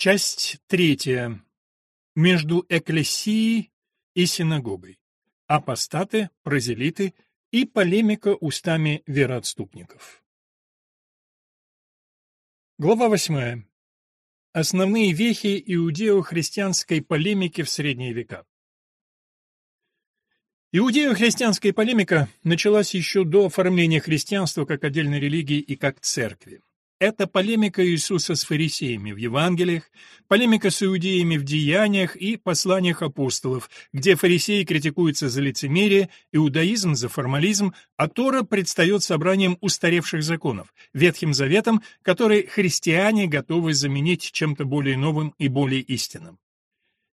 Часть третья. Между экклесией и синагогой. Апостаты, прозелиты и полемика устами вероотступников. Глава восьмая. Основные вехи иудео-христианской полемики в средние века. Иудео-христианская полемика началась еще до оформления христианства как отдельной религии и как церкви. Это полемика Иисуса с фарисеями в Евангелиях, полемика с иудеями в Деяниях и посланиях апостолов, где фарисеи критикуются за лицемерие, иудаизм за формализм, а Тора предстает собранием устаревших законов, Ветхим Заветом, который христиане готовы заменить чем-то более новым и более истинным.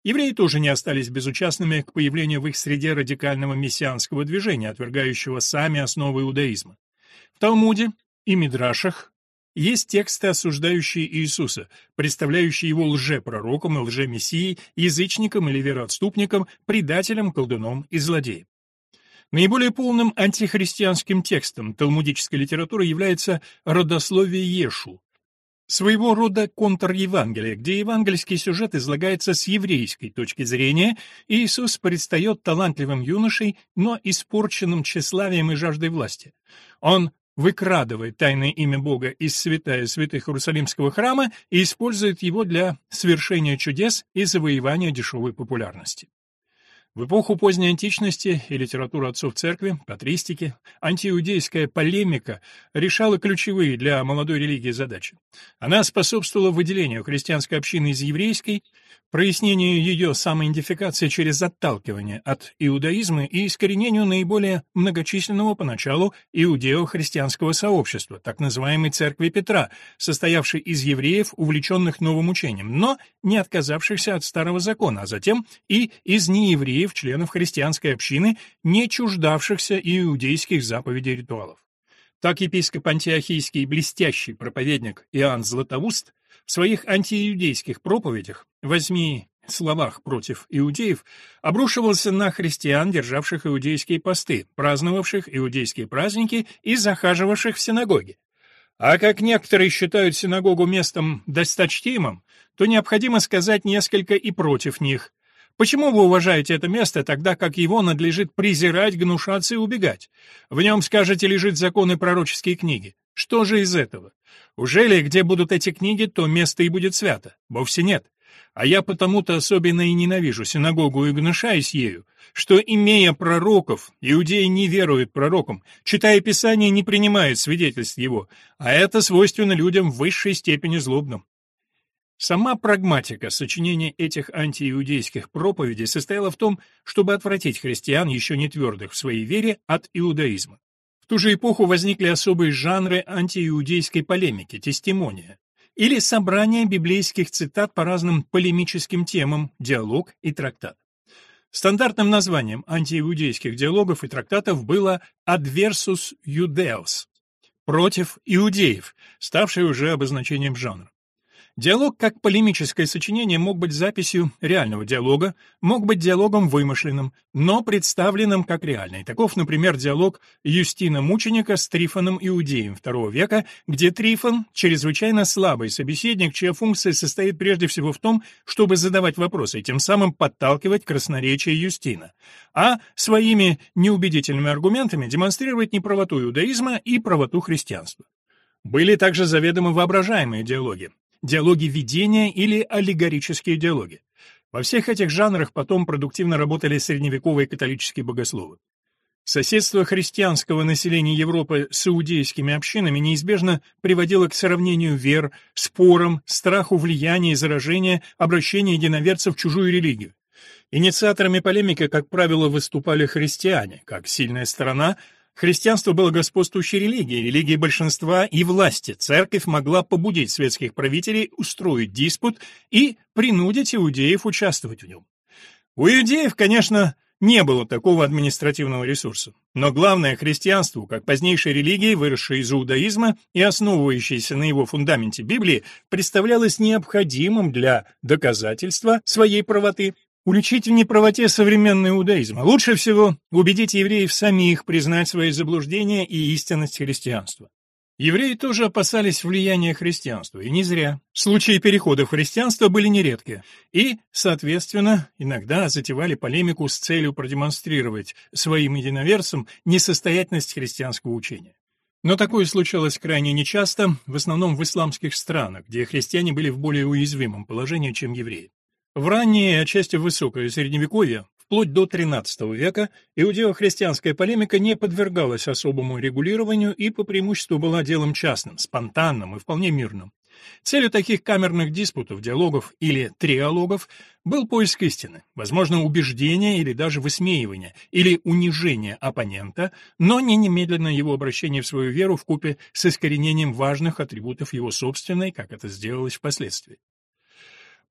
Евреи тоже не остались безучастными к появлению в их среде радикального мессианского движения, отвергающего сами основы иудаизма. В Талмуде и Мидрашах есть тексты, осуждающие Иисуса, представляющие его лжепророком и лжемессией, язычником или вероотступником, предателем, колдуном и злодеем. Наиболее полным антихристианским текстом талмудической литературы является родословие Ешу, своего рода контр-евангелие, где евангельский сюжет излагается с еврейской точки зрения, и Иисус предстает талантливым юношей, но испорченным тщеславием и жаждой власти. Он выкрадывает тайное имя Бога из святая святых Иерусалимского храма и использует его для свершения чудес и завоевания дешевой популярности. В эпоху поздней античности и литературы отцов церкви, патристики, антииудейская полемика решала ключевые для молодой религии задачи. Она способствовала выделению христианской общины из еврейской, прояснению ее самоидентификации через отталкивание от иудаизма и искоренению наиболее многочисленного поначалу иудео-христианского сообщества, так называемой Церкви Петра, состоявшей из евреев, увлеченных новым учением, но не отказавшихся от старого закона, а затем и из неевреев, членов христианской общины, не чуждавшихся иудейских заповедей и ритуалов. Так епископ антиохийский блестящий проповедник Иоанн Златоуст в своих антииудейских проповедях «Возьми словах против иудеев обрушивался на христиан, державших иудейские посты, праздновавших иудейские праздники и захаживавших в синагоги. А как некоторые считают синагогу местом досточтимым, то необходимо сказать несколько и против них. Почему вы уважаете это место, тогда как его надлежит презирать, гнушаться и убегать? В нем, скажете, лежит закон и пророческие книги. Что же из этого? Уже ли, где будут эти книги, то место и будет свято? Вовсе нет. А я потому-то особенно и ненавижу синагогу и гнушаюсь ею, что, имея пророков, иудеи не веруют пророкам, читая Писание, не принимают свидетельств его, а это свойственно людям в высшей степени злобным. Сама прагматика сочинения этих антииудейских проповедей состояла в том, чтобы отвратить христиан, еще не твердых в своей вере, от иудаизма. В ту же эпоху возникли особые жанры антииудейской полемики, тестимония, или собрание библейских цитат по разным полемическим темам, диалог и трактат. Стандартным названием антииудейских диалогов и трактатов было «adversus judeos» — «против иудеев», ставшее уже обозначением жанра. Диалог как полемическое сочинение мог быть записью реального диалога, мог быть диалогом вымышленным, но представленным как реальный. Таков, например, диалог Юстина Мученика с Трифоном Иудеем II века, где Трифон — чрезвычайно слабый собеседник, чья функция состоит прежде всего в том, чтобы задавать вопросы и тем самым подталкивать красноречие Юстина, а своими неубедительными аргументами демонстрировать неправоту иудаизма и правоту христианства. Были также заведомо воображаемые диалоги диалоги видения или аллегорические диалоги. Во всех этих жанрах потом продуктивно работали средневековые католические богословы. Соседство христианского населения Европы с иудейскими общинами неизбежно приводило к сравнению вер, спорам, страху влияния и заражения, обращения единоверцев в чужую религию. Инициаторами полемики, как правило, выступали христиане, как сильная сторона – Христианство было господствующей религией, религией большинства и власти. Церковь могла побудить светских правителей устроить диспут и принудить иудеев участвовать в нем. У иудеев, конечно, не было такого административного ресурса. Но главное, христианству, как позднейшей религии, выросшей из иудаизма и основывающейся на его фундаменте Библии, представлялось необходимым для доказательства своей правоты Уличить в неправоте современный иудаизм. Лучше всего убедить евреев самих признать свои заблуждения и истинность христианства. Евреи тоже опасались влияния христианства, и не зря. Случаи перехода в христианство были нередки, и, соответственно, иногда затевали полемику с целью продемонстрировать своим единоверцам несостоятельность христианского учения. Но такое случалось крайне нечасто, в основном в исламских странах, где христиане были в более уязвимом положении, чем евреи. В раннее и отчасти высокое средневековье Вплоть до XIII века иудео-христианская полемика не подвергалась особому регулированию и по преимуществу была делом частным, спонтанным и вполне мирным. Целью таких камерных диспутов, диалогов или триалогов был поиск истины, возможно, убеждение или даже высмеивание, или унижение оппонента, но не немедленное его обращение в свою веру в купе с искоренением важных атрибутов его собственной, как это сделалось впоследствии.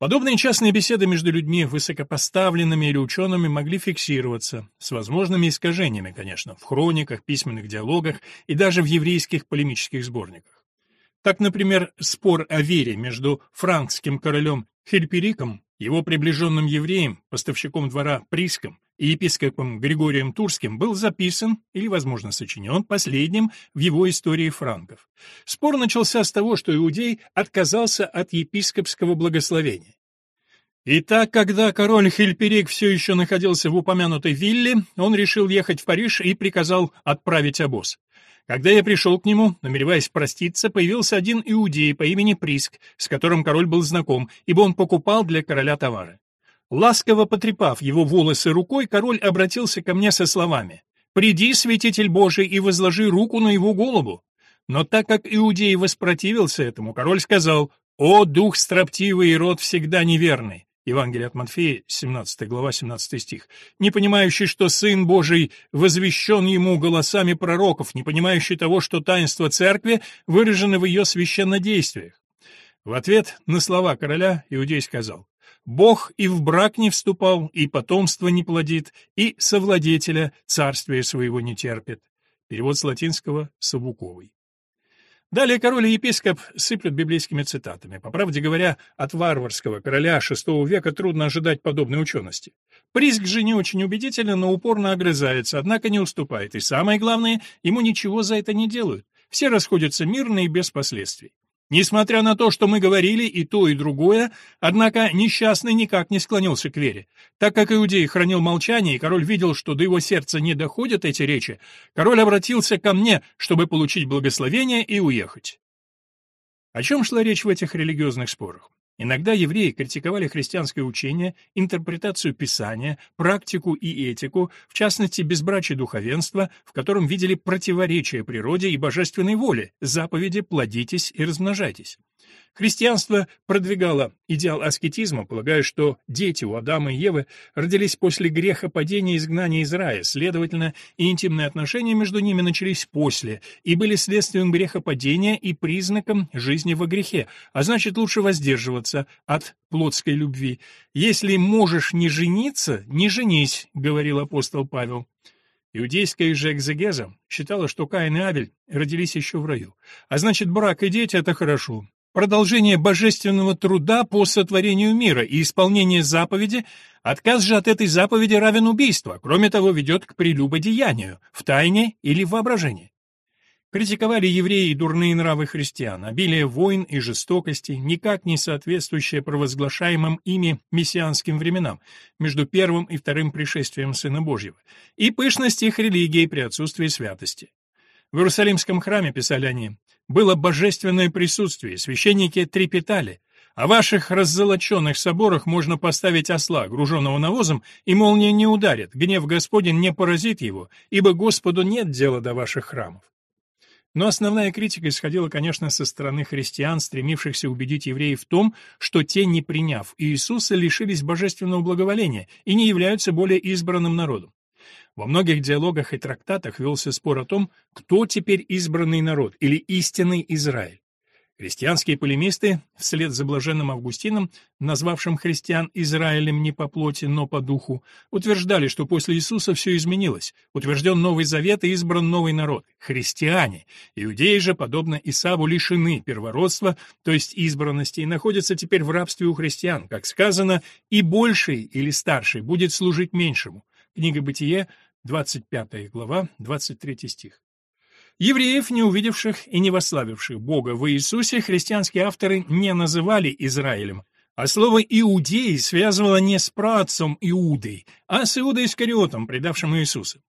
Подобные частные беседы между людьми высокопоставленными или учеными могли фиксироваться, с возможными искажениями, конечно, в хрониках, письменных диалогах и даже в еврейских полемических сборниках. Так, например, спор о вере между франкским королем Хильпериком, его приближенным евреем, поставщиком двора Приском и епископом Григорием Турским был записан или, возможно, сочинен последним в его истории франков. Спор начался с того, что иудей отказался от епископского благословения. Итак, когда король Хильперик все еще находился в упомянутой вилле, он решил ехать в Париж и приказал отправить обоз. Когда я пришел к нему, намереваясь проститься, появился один иудей по имени Приск, с которым король был знаком, ибо он покупал для короля товары. Ласково потрепав его волосы рукой, король обратился ко мне со словами «Приди, святитель Божий, и возложи руку на его голову». Но так как Иудей воспротивился этому, король сказал «О, дух строптивый и род всегда неверный». Евангелие от Матфея, 17 глава, 17 стих. «Не понимающий, что Сын Божий возвещен ему голосами пророков, не понимающий того, что таинство церкви выражено в ее священнодействиях». В ответ на слова короля Иудей сказал Бог и в брак не вступал, и потомство не плодит, и совладетеля царствия своего не терпит. Перевод с латинского Савуковой. Далее король и епископ сыплют библейскими цитатами. По правде говоря, от варварского короля VI века трудно ожидать подобной учености. Приск же не очень убедительно, но упорно огрызается, однако не уступает. И самое главное, ему ничего за это не делают. Все расходятся мирно и без последствий. Несмотря на то, что мы говорили и то, и другое, однако несчастный никак не склонился к вере. Так как иудей хранил молчание, и король видел, что до его сердца не доходят эти речи, король обратился ко мне, чтобы получить благословение и уехать. О чем шла речь в этих религиозных спорах? Иногда евреи критиковали христианское учение, интерпретацию Писания, практику и этику, в частности, безбрачие духовенства, в котором видели противоречие природе и божественной воле, заповеди «плодитесь и размножайтесь». Христианство продвигало идеал аскетизма, полагая, что дети у Адама и Евы родились после греха падения и изгнания из рая, следовательно, интимные отношения между ними начались после и были следствием греха падения и признаком жизни во грехе, а значит, лучше воздерживаться от плотской любви. «Если можешь не жениться, не женись», — говорил апостол Павел. Иудейская же экзегеза считала, что Каин и Авель родились еще в раю. А значит, брак и дети — это хорошо. Продолжение божественного труда по сотворению мира и исполнение заповеди, отказ же от этой заповеди равен убийству, а кроме того ведет к прелюбодеянию, в тайне или в воображении. Критиковали евреи дурные нравы христиан, обилие войн и жестокости, никак не соответствующее провозглашаемым ими мессианским временам, между первым и вторым пришествием Сына Божьего, и пышность их религии при отсутствии святости. В Иерусалимском храме, писали они, было божественное присутствие, священники трепетали. О ваших раззолоченных соборах можно поставить осла, груженного навозом, и молния не ударит, гнев Господень не поразит его, ибо Господу нет дела до ваших храмов. Но основная критика исходила, конечно, со стороны христиан, стремившихся убедить евреев в том, что те, не приняв Иисуса, лишились божественного благоволения и не являются более избранным народом. Во многих диалогах и трактатах велся спор о том, кто теперь избранный народ или истинный Израиль. Христианские полемисты, вслед за блаженным Августином, назвавшим христиан Израилем не по плоти, но по духу, утверждали, что после Иисуса все изменилось, утвержден Новый Завет и избран новый народ — христиане. Иудеи же, подобно Исаву, лишены первородства, то есть избранности, и находятся теперь в рабстве у христиан, как сказано, «и больший или старший будет служить меньшему». Книга Бытие, 25 глава, 23 стих. Евреев, не увидевших и не восславивших Бога в Иисусе, христианские авторы не называли Израилем, а слово «иудей» связывало не с праотцом Иудой, а с Иудой Искариотом, предавшим Иисуса.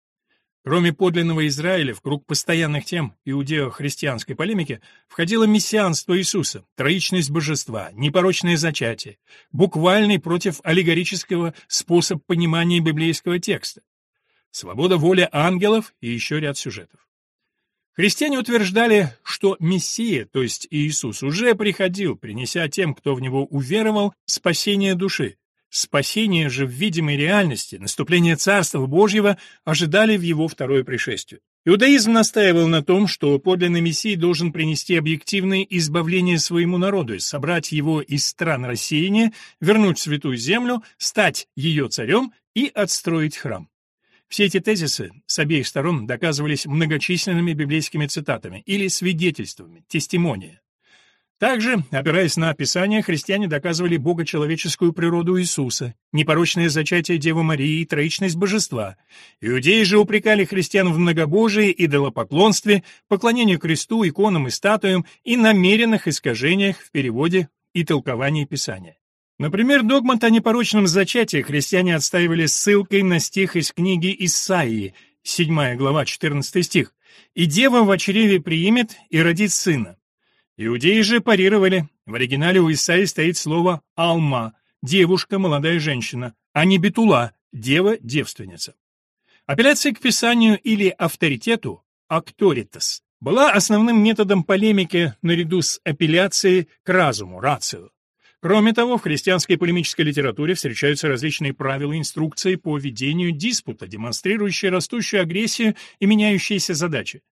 Кроме подлинного Израиля, в круг постоянных тем иудео-христианской полемики входило мессианство Иисуса, троичность божества, непорочное зачатие, буквальный против аллегорического способ понимания библейского текста, свобода воли ангелов и еще ряд сюжетов. Христиане утверждали, что Мессия, то есть Иисус, уже приходил, принеся тем, кто в него уверовал, спасение души, Спасение же в видимой реальности, наступление Царства Божьего ожидали в его второе пришествие. Иудаизм настаивал на том, что подлинный Мессия должен принести объективное избавление своему народу, собрать его из стран рассеяния, вернуть Святую Землю, стать ее царем и отстроить храм. Все эти тезисы с обеих сторон доказывались многочисленными библейскими цитатами или свидетельствами, тестимония. Также, опираясь на Писание, христиане доказывали богочеловеческую природу Иисуса, непорочное зачатие Девы Марии и троичность божества. Иудеи же упрекали христиан в многобожии, идолопоклонстве, поклонению кресту, иконам и статуям и намеренных искажениях в переводе и толковании Писания. Например, догмат о непорочном зачатии христиане отстаивали ссылкой на стих из книги Исаии, 7 глава, 14 стих, «И дева в чреве приимет и родит сына». Иудеи же парировали. В оригинале у Исаии стоит слово «алма» — девушка, молодая женщина, а не «бетула» — дева-девственница. Апелляция к Писанию или авторитету «акторитас» была основным методом полемики наряду с апелляцией к разуму, рацио. Кроме того, в христианской полемической литературе встречаются различные правила и инструкции по ведению диспута, демонстрирующие растущую агрессию и меняющиеся задачи.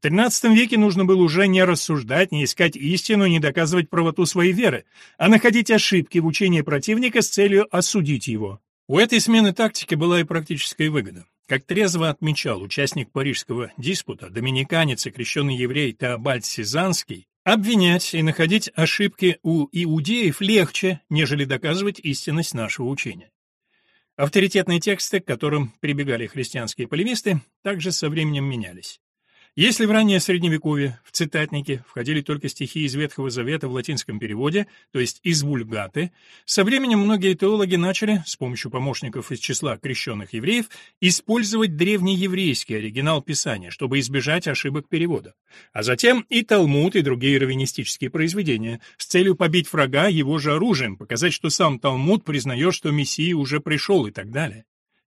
В XIII веке нужно было уже не рассуждать, не искать истину, не доказывать правоту своей веры, а находить ошибки в учении противника с целью осудить его. У этой смены тактики была и практическая выгода. Как трезво отмечал участник парижского диспута, доминиканец и крещенный еврей Теобальд Сизанский, обвинять и находить ошибки у иудеев легче, нежели доказывать истинность нашего учения. Авторитетные тексты, к которым прибегали христианские полемисты, также со временем менялись. Если в раннее Средневековье в цитатники входили только стихи из Ветхого Завета в латинском переводе, то есть из вульгаты, со временем многие теологи начали, с помощью помощников из числа крещенных евреев, использовать древнееврейский оригинал Писания, чтобы избежать ошибок перевода. А затем и Талмуд, и другие раввинистические произведения, с целью побить врага его же оружием, показать, что сам Талмуд признает, что Мессия уже пришел и так далее.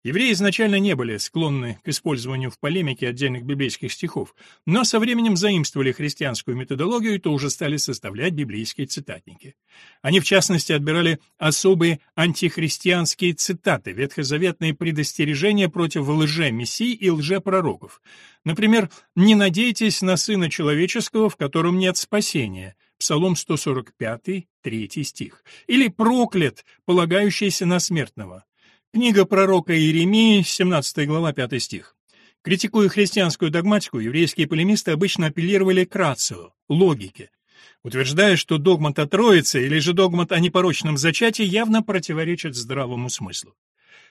Евреи изначально не были склонны к использованию в полемике отдельных библейских стихов, но со временем заимствовали христианскую методологию и тоже стали составлять библейские цитатники. Они, в частности, отбирали особые антихристианские цитаты, ветхозаветные предостережения против лже-мессий и лже-пророков. Например, «Не надейтесь на Сына Человеческого, в котором нет спасения», Псалом 145, 3 стих. Или «Проклят, полагающийся на смертного». Книга пророка Иеремии, 17 глава, 5 стих. Критикуя христианскую догматику, еврейские полемисты обычно апеллировали к рацио, логике, утверждая, что догмат о Троице или же догмат о непорочном зачатии явно противоречит здравому смыслу.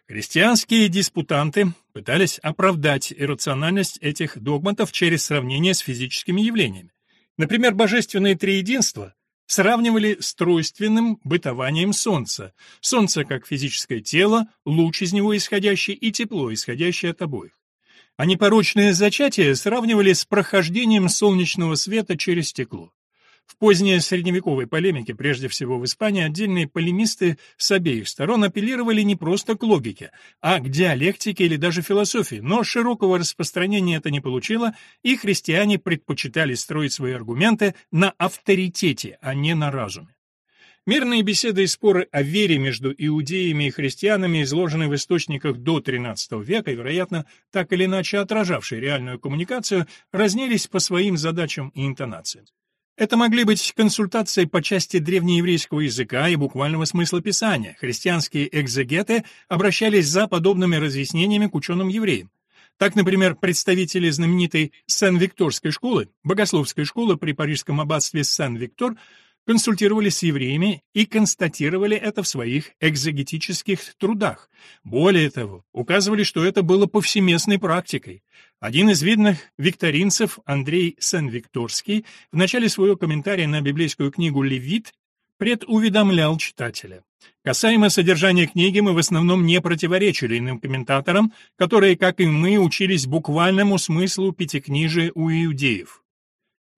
Христианские диспутанты пытались оправдать иррациональность этих догматов через сравнение с физическими явлениями. Например, божественное триединство сравнивали с тройственным бытованием Солнца. Солнце как физическое тело, луч из него исходящий и тепло, исходящее от обоих. А непорочное зачатие сравнивали с прохождением солнечного света через стекло. В поздней средневековой полемике, прежде всего в Испании, отдельные полемисты с обеих сторон апеллировали не просто к логике, а к диалектике или даже философии, но широкого распространения это не получило, и христиане предпочитали строить свои аргументы на авторитете, а не на разуме. Мирные беседы и споры о вере между иудеями и христианами, изложенные в источниках до XIII века, вероятно, так или иначе отражавшие реальную коммуникацию, разнились по своим задачам и интонациям. Это могли быть консультации по части древнееврейского языка и буквального смысла Писания. Христианские экзегеты обращались за подобными разъяснениями к ученым-евреям. Так, например, представители знаменитой Сен-Викторской школы, богословской школы при парижском аббатстве Сен-Виктор, консультировались с евреями и констатировали это в своих экзегетических трудах. Более того, указывали, что это было повсеместной практикой. Один из видных викторинцев, Андрей Сен-Викторский, в начале своего комментария на библейскую книгу «Левит» предуведомлял читателя. Касаемо содержания книги, мы в основном не противоречили иным комментаторам, которые, как и мы, учились буквальному смыслу пятикнижия у иудеев.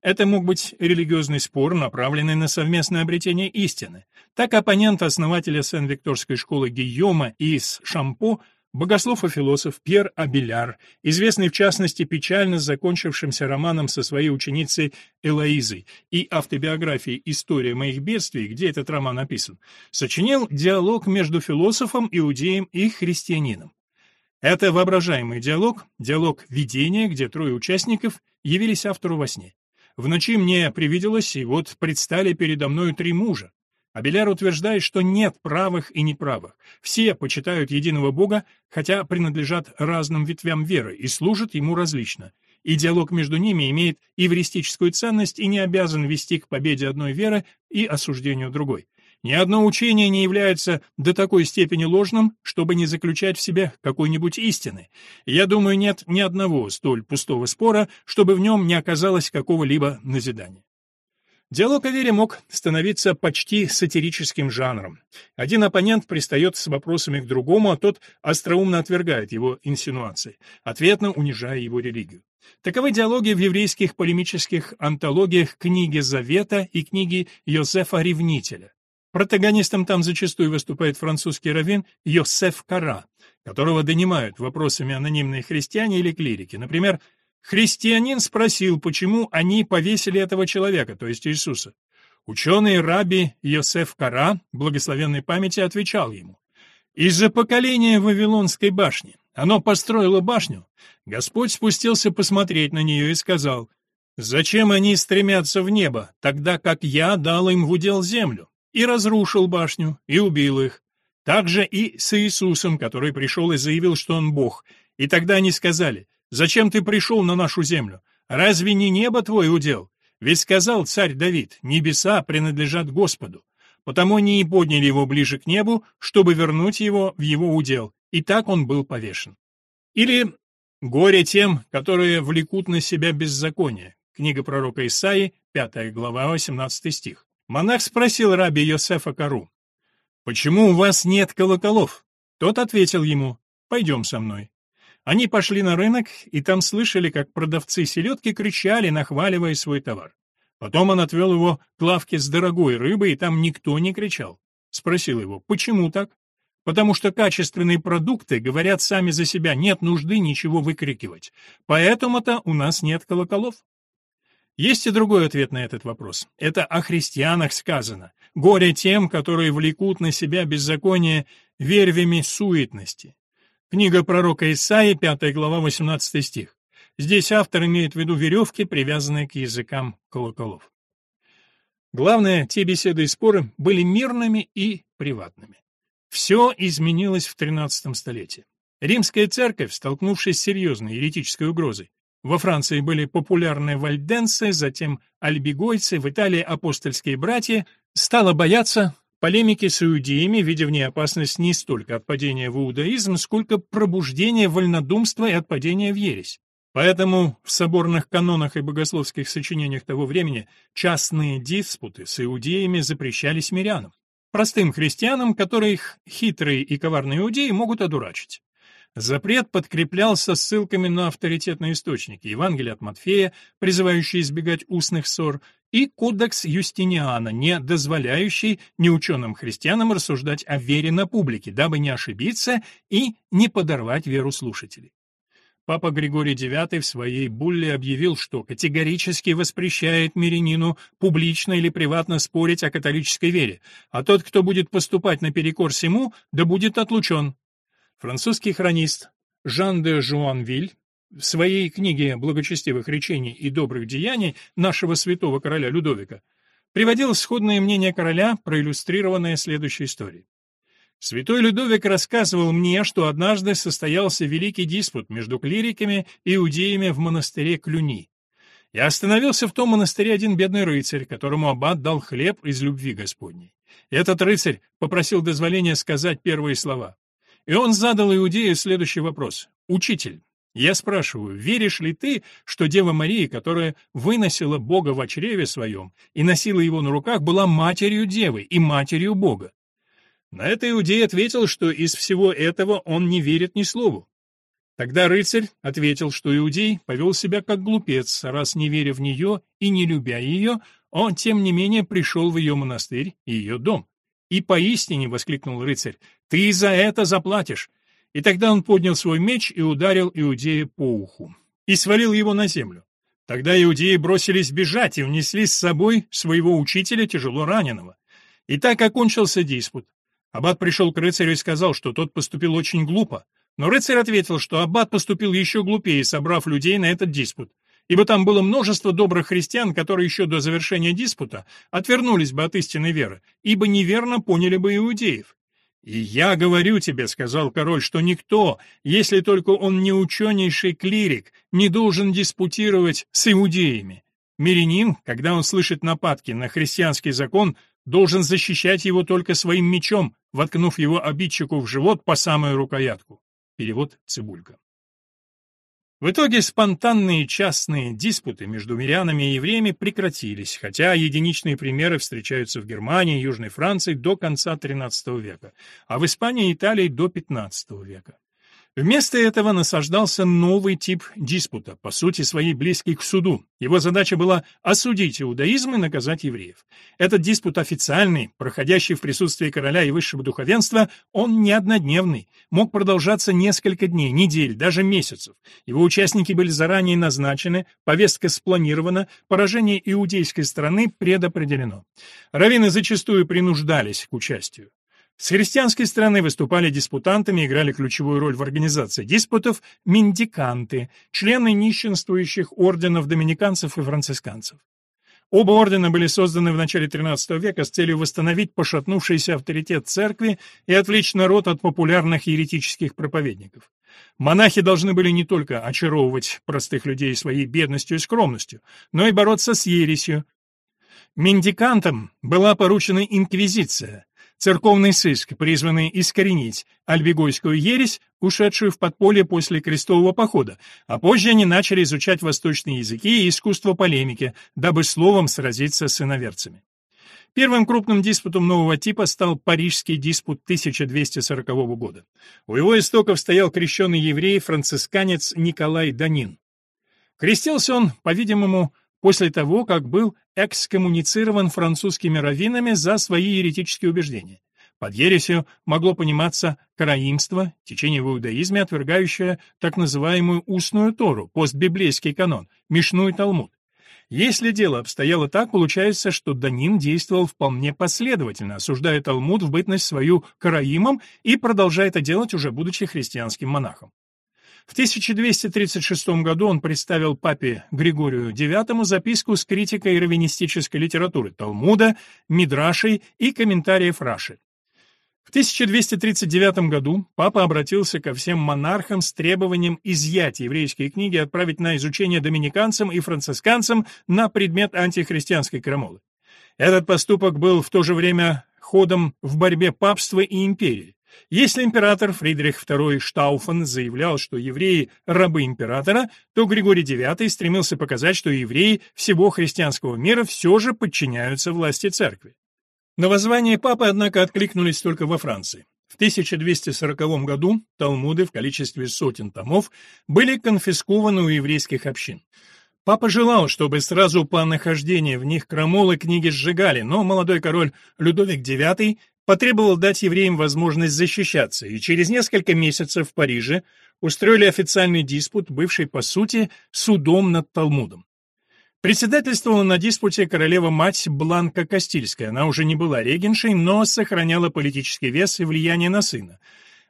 Это мог быть религиозный спор, направленный на совместное обретение истины. Так оппонент основателя Сен-Викторской школы Гийома из Шампо Богослов и философ Пьер Абеляр, известный в частности печально закончившимся романом со своей ученицей Элоизой и автобиографией «История моих бедствий», где этот роман описан, сочинил диалог между философом, иудеем и христианином. Это воображаемый диалог, диалог видения, где трое участников явились автору во сне. В ночи мне привиделось, и вот предстали передо мною три мужа. Абеляр утверждает, что нет правых и неправых. Все почитают единого Бога, хотя принадлежат разным ветвям веры и служат ему различно. И диалог между ними имеет эвристическую ценность и не обязан вести к победе одной веры и осуждению другой. Ни одно учение не является до такой степени ложным, чтобы не заключать в себе какой-нибудь истины. Я думаю, нет ни одного столь пустого спора, чтобы в нем не оказалось какого-либо назидания. Диалог о вере мог становиться почти сатирическим жанром. Один оппонент пристает с вопросами к другому, а тот остроумно отвергает его инсинуации, ответно унижая его религию. Таковы диалоги в еврейских полемических антологиях «Книги Завета» и «Книги Йозефа Ревнителя». Протагонистом там зачастую выступает французский раввин Йосеф Кара, которого донимают вопросами анонимные христиане или клирики. Например, Христианин спросил, почему они повесили этого человека, то есть Иисуса. Ученый раби Йосеф Кара, благословенной памяти, отвечал ему. «Из-за поколения Вавилонской башни. Оно построило башню. Господь спустился посмотреть на нее и сказал, «Зачем они стремятся в небо, тогда как я дал им в удел землю?» И разрушил башню, и убил их. Так же и с Иисусом, который пришел и заявил, что он Бог. И тогда они сказали, Зачем ты пришел на нашу землю? Разве не небо твой удел? Ведь сказал царь Давид, небеса принадлежат Господу. Потому они и подняли его ближе к небу, чтобы вернуть его в его удел. И так он был повешен. Или «Горе тем, которые влекут на себя беззаконие». Книга пророка Исаии, 5 глава, 18 стих. Монах спросил раби Йосефа Кару, «Почему у вас нет колоколов?» Тот ответил ему, «Пойдем со мной». Они пошли на рынок, и там слышали, как продавцы селедки кричали, нахваливая свой товар. Потом он отвел его к лавке с дорогой рыбой, и там никто не кричал. Спросил его, почему так? Потому что качественные продукты говорят сами за себя, нет нужды ничего выкрикивать. Поэтому-то у нас нет колоколов. Есть и другой ответ на этот вопрос. Это о христианах сказано. Горе тем, которые влекут на себя беззаконие вервями суетности. Книга пророка Исаии, 5 глава, 18 стих. Здесь автор имеет в виду веревки, привязанные к языкам колоколов. Главное, те беседы и споры были мирными и приватными. Все изменилось в XIII столетии. Римская церковь, столкнувшись с серьезной еретической угрозой, во Франции были популярны вальденцы, затем альбигойцы, в Италии апостольские братья, стала бояться Полемики с иудеями, видя в ней опасность не столько от падения в иудаизм, сколько пробуждения вольнодумства и от падения в ересь. Поэтому в соборных канонах и богословских сочинениях того времени частные диспуты с иудеями запрещались мирянам, простым христианам, которых хитрые и коварные иудеи могут одурачить. Запрет подкреплялся ссылками на авторитетные источники, Евангелие от Матфея, призывающие избегать устных ссор, и Кодекс Юстиниана, не дозволяющий неученым христианам рассуждать о вере на публике, дабы не ошибиться и не подорвать веру слушателей. Папа Григорий IX в своей булле объявил, что категорически воспрещает мирянину публично или приватно спорить о католической вере, а тот, кто будет поступать наперекор всему, да будет отлучен. Французский хронист Жан де Жуанвиль в своей книге благочестивых речений и добрых деяний нашего святого короля Людовика приводил сходное мнение короля, проиллюстрированное следующей историей. Святой Людовик рассказывал мне, что однажды состоялся великий диспут между клириками и иудеями в монастыре Клюни. Я остановился в том монастыре один бедный рыцарь, которому аббат дал хлеб из любви Господней. Этот рыцарь попросил дозволения сказать первые слова. И он задал иудею следующий вопрос. «Учитель, Я спрашиваю, веришь ли ты, что Дева Мария, которая выносила Бога в чреве своем и носила его на руках, была матерью Девы и матерью Бога? На это иудей ответил, что из всего этого он не верит ни слову. Тогда рыцарь ответил, что иудей повел себя как глупец, раз не веря в нее и не любя ее, он, тем не менее, пришел в ее монастырь и ее дом. «И поистине», — воскликнул рыцарь, — «ты за это заплатишь». И тогда он поднял свой меч и ударил иудея по уху. И свалил его на землю. Тогда иудеи бросились бежать и унесли с собой своего учителя, тяжело раненого. И так окончился диспут. Аббат пришел к рыцарю и сказал, что тот поступил очень глупо. Но рыцарь ответил, что аббат поступил еще глупее, собрав людей на этот диспут. Ибо там было множество добрых христиан, которые еще до завершения диспута отвернулись бы от истинной веры, ибо неверно поняли бы иудеев. «И я говорю тебе, — сказал король, — что никто, если только он не ученейший клирик, не должен диспутировать с иудеями. Мирянин, когда он слышит нападки на христианский закон, должен защищать его только своим мечом, воткнув его обидчику в живот по самую рукоятку. Перевод Цибулька. В итоге спонтанные частные диспуты между мирянами и евреями прекратились, хотя единичные примеры встречаются в Германии и Южной Франции до конца XIII века, а в Испании и Италии до XV века. Вместо этого насаждался новый тип диспута, по сути своей близкий к суду. Его задача была осудить иудаизм и наказать евреев. Этот диспут официальный, проходящий в присутствии короля и высшего духовенства, он не однодневный, мог продолжаться несколько дней, недель, даже месяцев. Его участники были заранее назначены, повестка спланирована, поражение иудейской стороны предопределено. Раввины зачастую принуждались к участию. С христианской стороны выступали диспутантами, играли ключевую роль в организации диспутов мендиканты, члены нищенствующих орденов доминиканцев и францисканцев. Оба ордена были созданы в начале XIII века с целью восстановить пошатнувшийся авторитет церкви и отвлечь народ от популярных еретических проповедников. Монахи должны были не только очаровывать простых людей своей бедностью и скромностью, но и бороться с ересью. Мендикантам была поручена инквизиция, Церковный сыск, призванный искоренить альбегойскую ересь, ушедшую в подполье после крестового похода, а позже они начали изучать восточные языки и искусство полемики, дабы словом сразиться с иноверцами. Первым крупным диспутом нового типа стал Парижский диспут 1240 года. У его истоков стоял крещенный еврей, францисканец Николай Данин. Крестился он, по-видимому, после того, как был экскоммуницирован французскими раввинами за свои еретические убеждения. Под ересью могло пониматься караимство, течение в иудаизме, отвергающее так называемую устную Тору, постбиблейский канон, Мишну и Талмуд. Если дело обстояло так, получается, что Данин действовал вполне последовательно, осуждая Талмуд в бытность свою караимом и продолжая это делать уже будучи христианским монахом. В 1236 году он представил папе Григорию IX записку с критикой раввинистической литературы Талмуда, Мидрашей и комментариев Раши. В 1239 году папа обратился ко всем монархам с требованием изъять еврейские книги и отправить на изучение доминиканцам и францисканцам на предмет антихристианской крамолы. Этот поступок был в то же время ходом в борьбе папства и империи. Если император Фридрих II Штауфен заявлял, что евреи – рабы императора, то Григорий IX стремился показать, что евреи всего христианского мира все же подчиняются власти церкви. На воззвание папы, однако, откликнулись только во Франции. В 1240 году талмуды в количестве сотен томов были конфискованы у еврейских общин. Папа желал, чтобы сразу по нахождении в них крамолы книги сжигали, но молодой король Людовик IX потребовал дать евреям возможность защищаться, и через несколько месяцев в Париже устроили официальный диспут, бывший, по сути, судом над Талмудом. Председательствовала на диспуте королева-мать Бланка Кастильская. Она уже не была регеншей, но сохраняла политический вес и влияние на сына.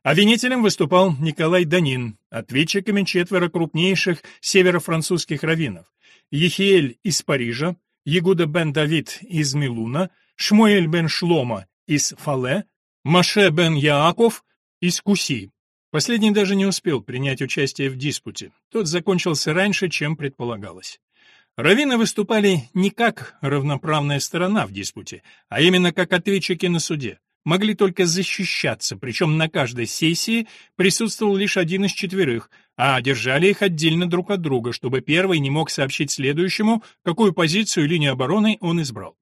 Обвинителем выступал Николай Данин, ответчиками четверо крупнейших северо-французских раввинов. Ехиэль из Парижа, Ягуда бен Давид из Милуна, Шмуэль бен Шлома из Фале, Маше бен Яаков из Куси. Последний даже не успел принять участие в диспуте. Тот закончился раньше, чем предполагалось. Раввины выступали не как равноправная сторона в диспуте, а именно как ответчики на суде. могли только защищаться, причем на каждой сессии присутствовал лишь один из четверых, а держали их отдельно друг от друга, чтобы первый не мог сообщить следующему, какую позицию и линию обороны он избрал.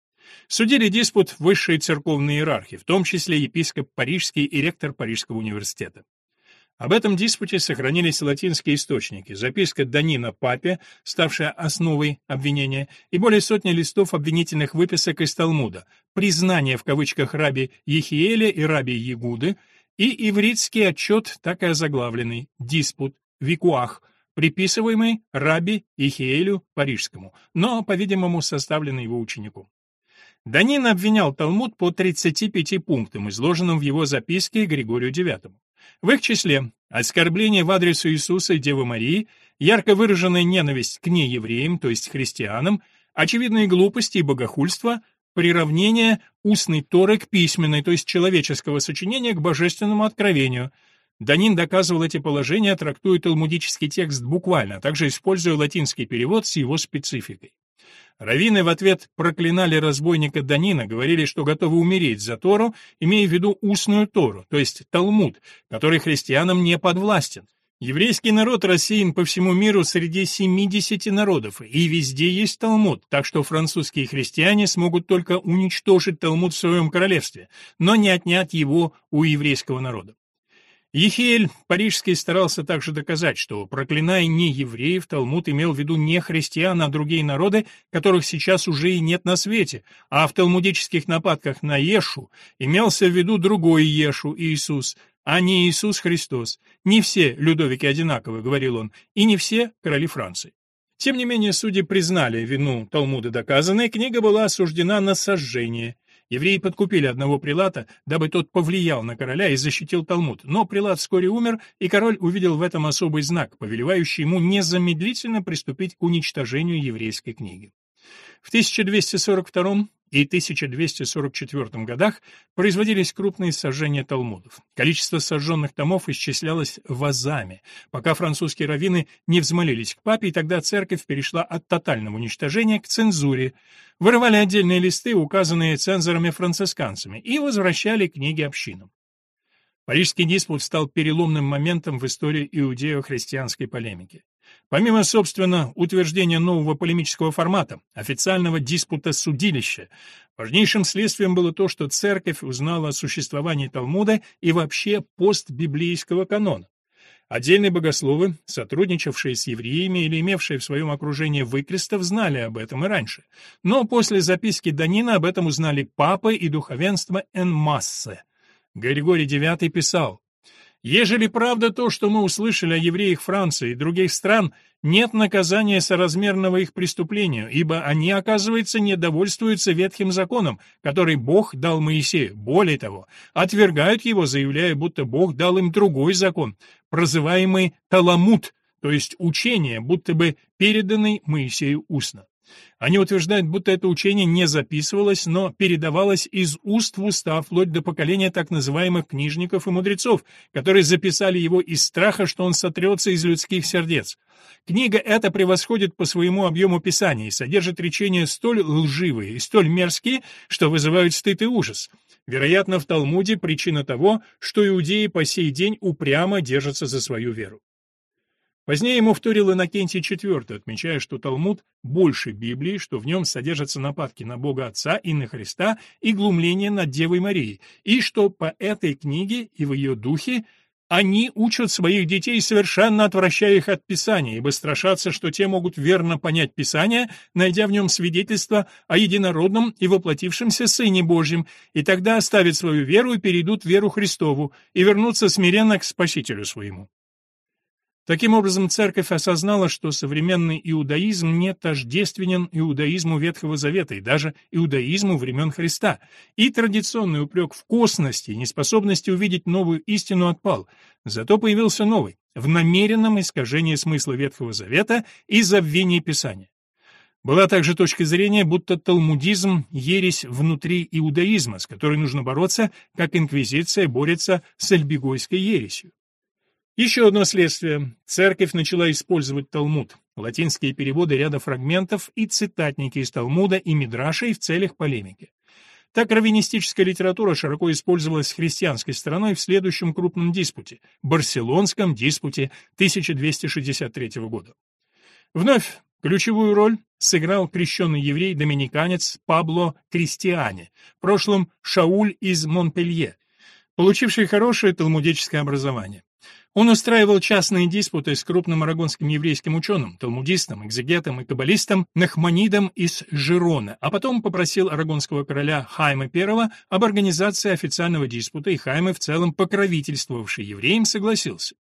Судили диспут высшие церковные иерархи, в том числе епископ Парижский и ректор Парижского университета. Об этом диспуте сохранились латинские источники, записка Данина Папе, ставшая основой обвинения, и более сотни листов обвинительных выписок из Талмуда, признание в кавычках раби Ехиеля и раби Ягуды, и ивритский отчет, так и озаглавленный «Диспут», «Викуах», приписываемый раби Ихиэлю Парижскому, но, по-видимому, составленный его учеником. Данин обвинял Талмуд по 35 пунктам, изложенным в его записке Григорию IX. В их числе оскорбление в адрес Иисуса и Девы Марии, ярко выраженная ненависть к неевреям, то есть христианам, очевидные глупости и богохульство, приравнение устной Торы к письменной, то есть человеческого сочинения к божественному откровению. Данин доказывал эти положения, трактуя талмудический текст буквально, а также используя латинский перевод с его спецификой. Равины в ответ проклинали разбойника Данина, говорили, что готовы умереть за Тору, имея в виду устную Тору, то есть Талмуд, который христианам не подвластен. Еврейский народ рассеян по всему миру среди 70 народов, и везде есть Талмуд, так что французские христиане смогут только уничтожить Талмуд в своем королевстве, но не отнять его у еврейского народа. Ехиэль Парижский старался также доказать, что, проклиная не евреев, Талмуд имел в виду не христиан, а другие народы, которых сейчас уже и нет на свете, а в талмудических нападках на Ешу имелся в виду другой Ешу, Иисус, а не Иисус Христос. Не все Людовики одинаковы, говорил он, и не все короли Франции. Тем не менее, судьи признали вину Талмуда доказанной, книга была осуждена на сожжение. Евреи подкупили одного прилата, дабы тот повлиял на короля и защитил Талмуд, но прилат вскоре умер, и король увидел в этом особый знак, повелевающий ему незамедлительно приступить к уничтожению еврейской книги. В 1242 и 1244 годах производились крупные сожжения талмудов. Количество сожженных томов исчислялось вазами, пока французские раввины не взмолились к папе, и тогда церковь перешла от тотального уничтожения к цензуре, вырывали отдельные листы, указанные цензорами-францисканцами, и возвращали книги общинам. Парижский диспут стал переломным моментом в истории иудео-христианской полемики. Помимо, собственно, утверждения нового полемического формата, официального диспута судилища, важнейшим следствием было то, что церковь узнала о существовании Талмуда и вообще постбиблейского канона. Отдельные богословы, сотрудничавшие с евреями или имевшие в своем окружении выкрестов, знали об этом и раньше. Но после записки Данина об этом узнали папы и духовенство en массе. Григорий IX писал Ежели правда то, что мы услышали о евреях Франции и других стран, нет наказания соразмерного их преступлению, ибо они, оказывается, недовольствуются ветхим законом, который Бог дал Моисею. Более того, отвергают его, заявляя, будто Бог дал им другой закон, прозываемый Таламут, то есть учение, будто бы переданный Моисею устно. Они утверждают, будто это учение не записывалось, но передавалось из уст в уста вплоть до поколения так называемых книжников и мудрецов, которые записали его из страха, что он сотрется из людских сердец. Книга эта превосходит по своему объему Писания и содержит речения столь лживые и столь мерзкие, что вызывают стыд и ужас. Вероятно, в Талмуде причина того, что иудеи по сей день упрямо держатся за свою веру. Позднее ему вторил Иннокентий IV, отмечая, что Талмуд больше Библии, что в нем содержатся нападки на Бога Отца и на Христа и глумление над Девой Марией, и что по этой книге и в ее духе они учат своих детей, совершенно отвращая их от Писания, ибо страшатся, что те могут верно понять Писание, найдя в нем свидетельство о единородном и воплотившемся Сыне Божьем, и тогда оставят свою веру и перейдут в веру Христову, и вернутся смиренно к Спасителю своему. Таким образом, церковь осознала, что современный иудаизм не тождественен иудаизму Ветхого Завета и даже иудаизму времен Христа, и традиционный упрек в косности и неспособности увидеть новую истину отпал, зато появился новый, в намеренном искажении смысла Ветхого Завета и забвении Писания. Была также точка зрения, будто талмудизм — ересь внутри иудаизма, с которой нужно бороться, как инквизиция борется с альбегойской ересью. Еще одно следствие. Церковь начала использовать Талмуд, латинские переводы ряда фрагментов и цитатники из Талмуда и Мидрашей в целях полемики. Так раввинистическая литература широко использовалась христианской стороной в следующем крупном диспуте – Барселонском диспуте 1263 года. Вновь ключевую роль сыграл крещенный еврей-доминиканец Пабло Кристиане, в прошлом Шауль из Монпелье, получивший хорошее талмудическое образование. Он устраивал частные диспуты с крупным арагонским еврейским ученым, талмудистом, экзегетом и каббалистом Нахманидом из Жирона, а потом попросил арагонского короля Хайма I об организации официального диспута, и Хайме, в целом покровительствовавший евреям, согласился.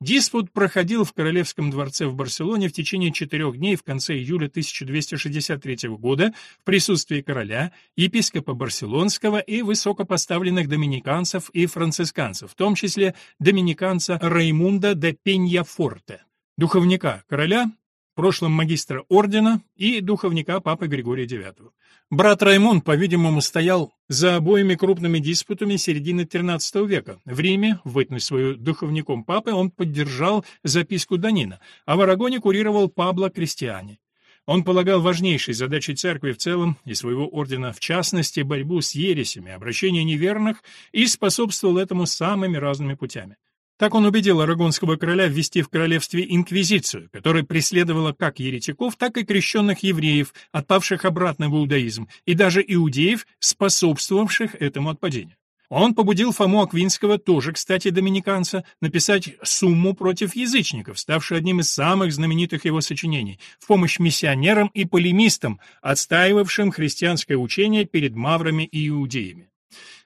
Диспут проходил в Королевском дворце в Барселоне в течение четырех дней в конце июля 1263 года в присутствии короля, епископа Барселонского и высокопоставленных доминиканцев и францисканцев, в том числе доминиканца Раймунда де Пеньяфорте, духовника короля, в прошлом магистра ордена и духовника папы Григория IX. Брат Раймон, по-видимому, стоял за обоими крупными диспутами середины XIII века. В Риме, вытнув свою духовником папы, он поддержал записку Данина, а в Арагоне курировал Пабло Кристиани. Он полагал важнейшей задачей церкви в целом и своего ордена в частности борьбу с ересями, обращение неверных и способствовал этому самыми разными путями. Так он убедил арагонского короля ввести в королевстве инквизицию, которая преследовала как еретиков, так и крещенных евреев, отпавших обратно в иудаизм, и даже иудеев, способствовавших этому отпадению. Он побудил Фому Аквинского, тоже, кстати, доминиканца, написать «Сумму против язычников», ставшую одним из самых знаменитых его сочинений, в помощь миссионерам и полемистам, отстаивавшим христианское учение перед маврами и иудеями.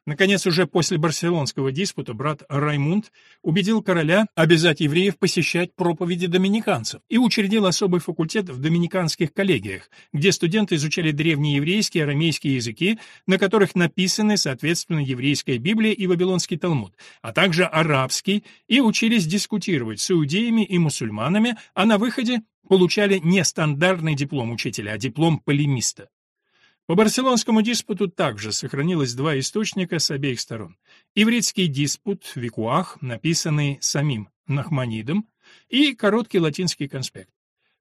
Наконец, уже после барселонского диспута брат Раймунд убедил короля обязать евреев посещать проповеди доминиканцев и учредил особый факультет в доминиканских коллегиях, где студенты изучали древнееврейские и арамейские языки, на которых написаны, соответственно, еврейская Библия и Вавилонский Талмуд, а также арабский, и учились дискутировать с иудеями и мусульманами, а на выходе получали не стандартный диплом учителя, а диплом полемиста. По барселонскому диспуту также сохранилось два источника с обеих сторон. Ивритский диспут «Викуах», написанный самим Нахманидом, и короткий латинский конспект.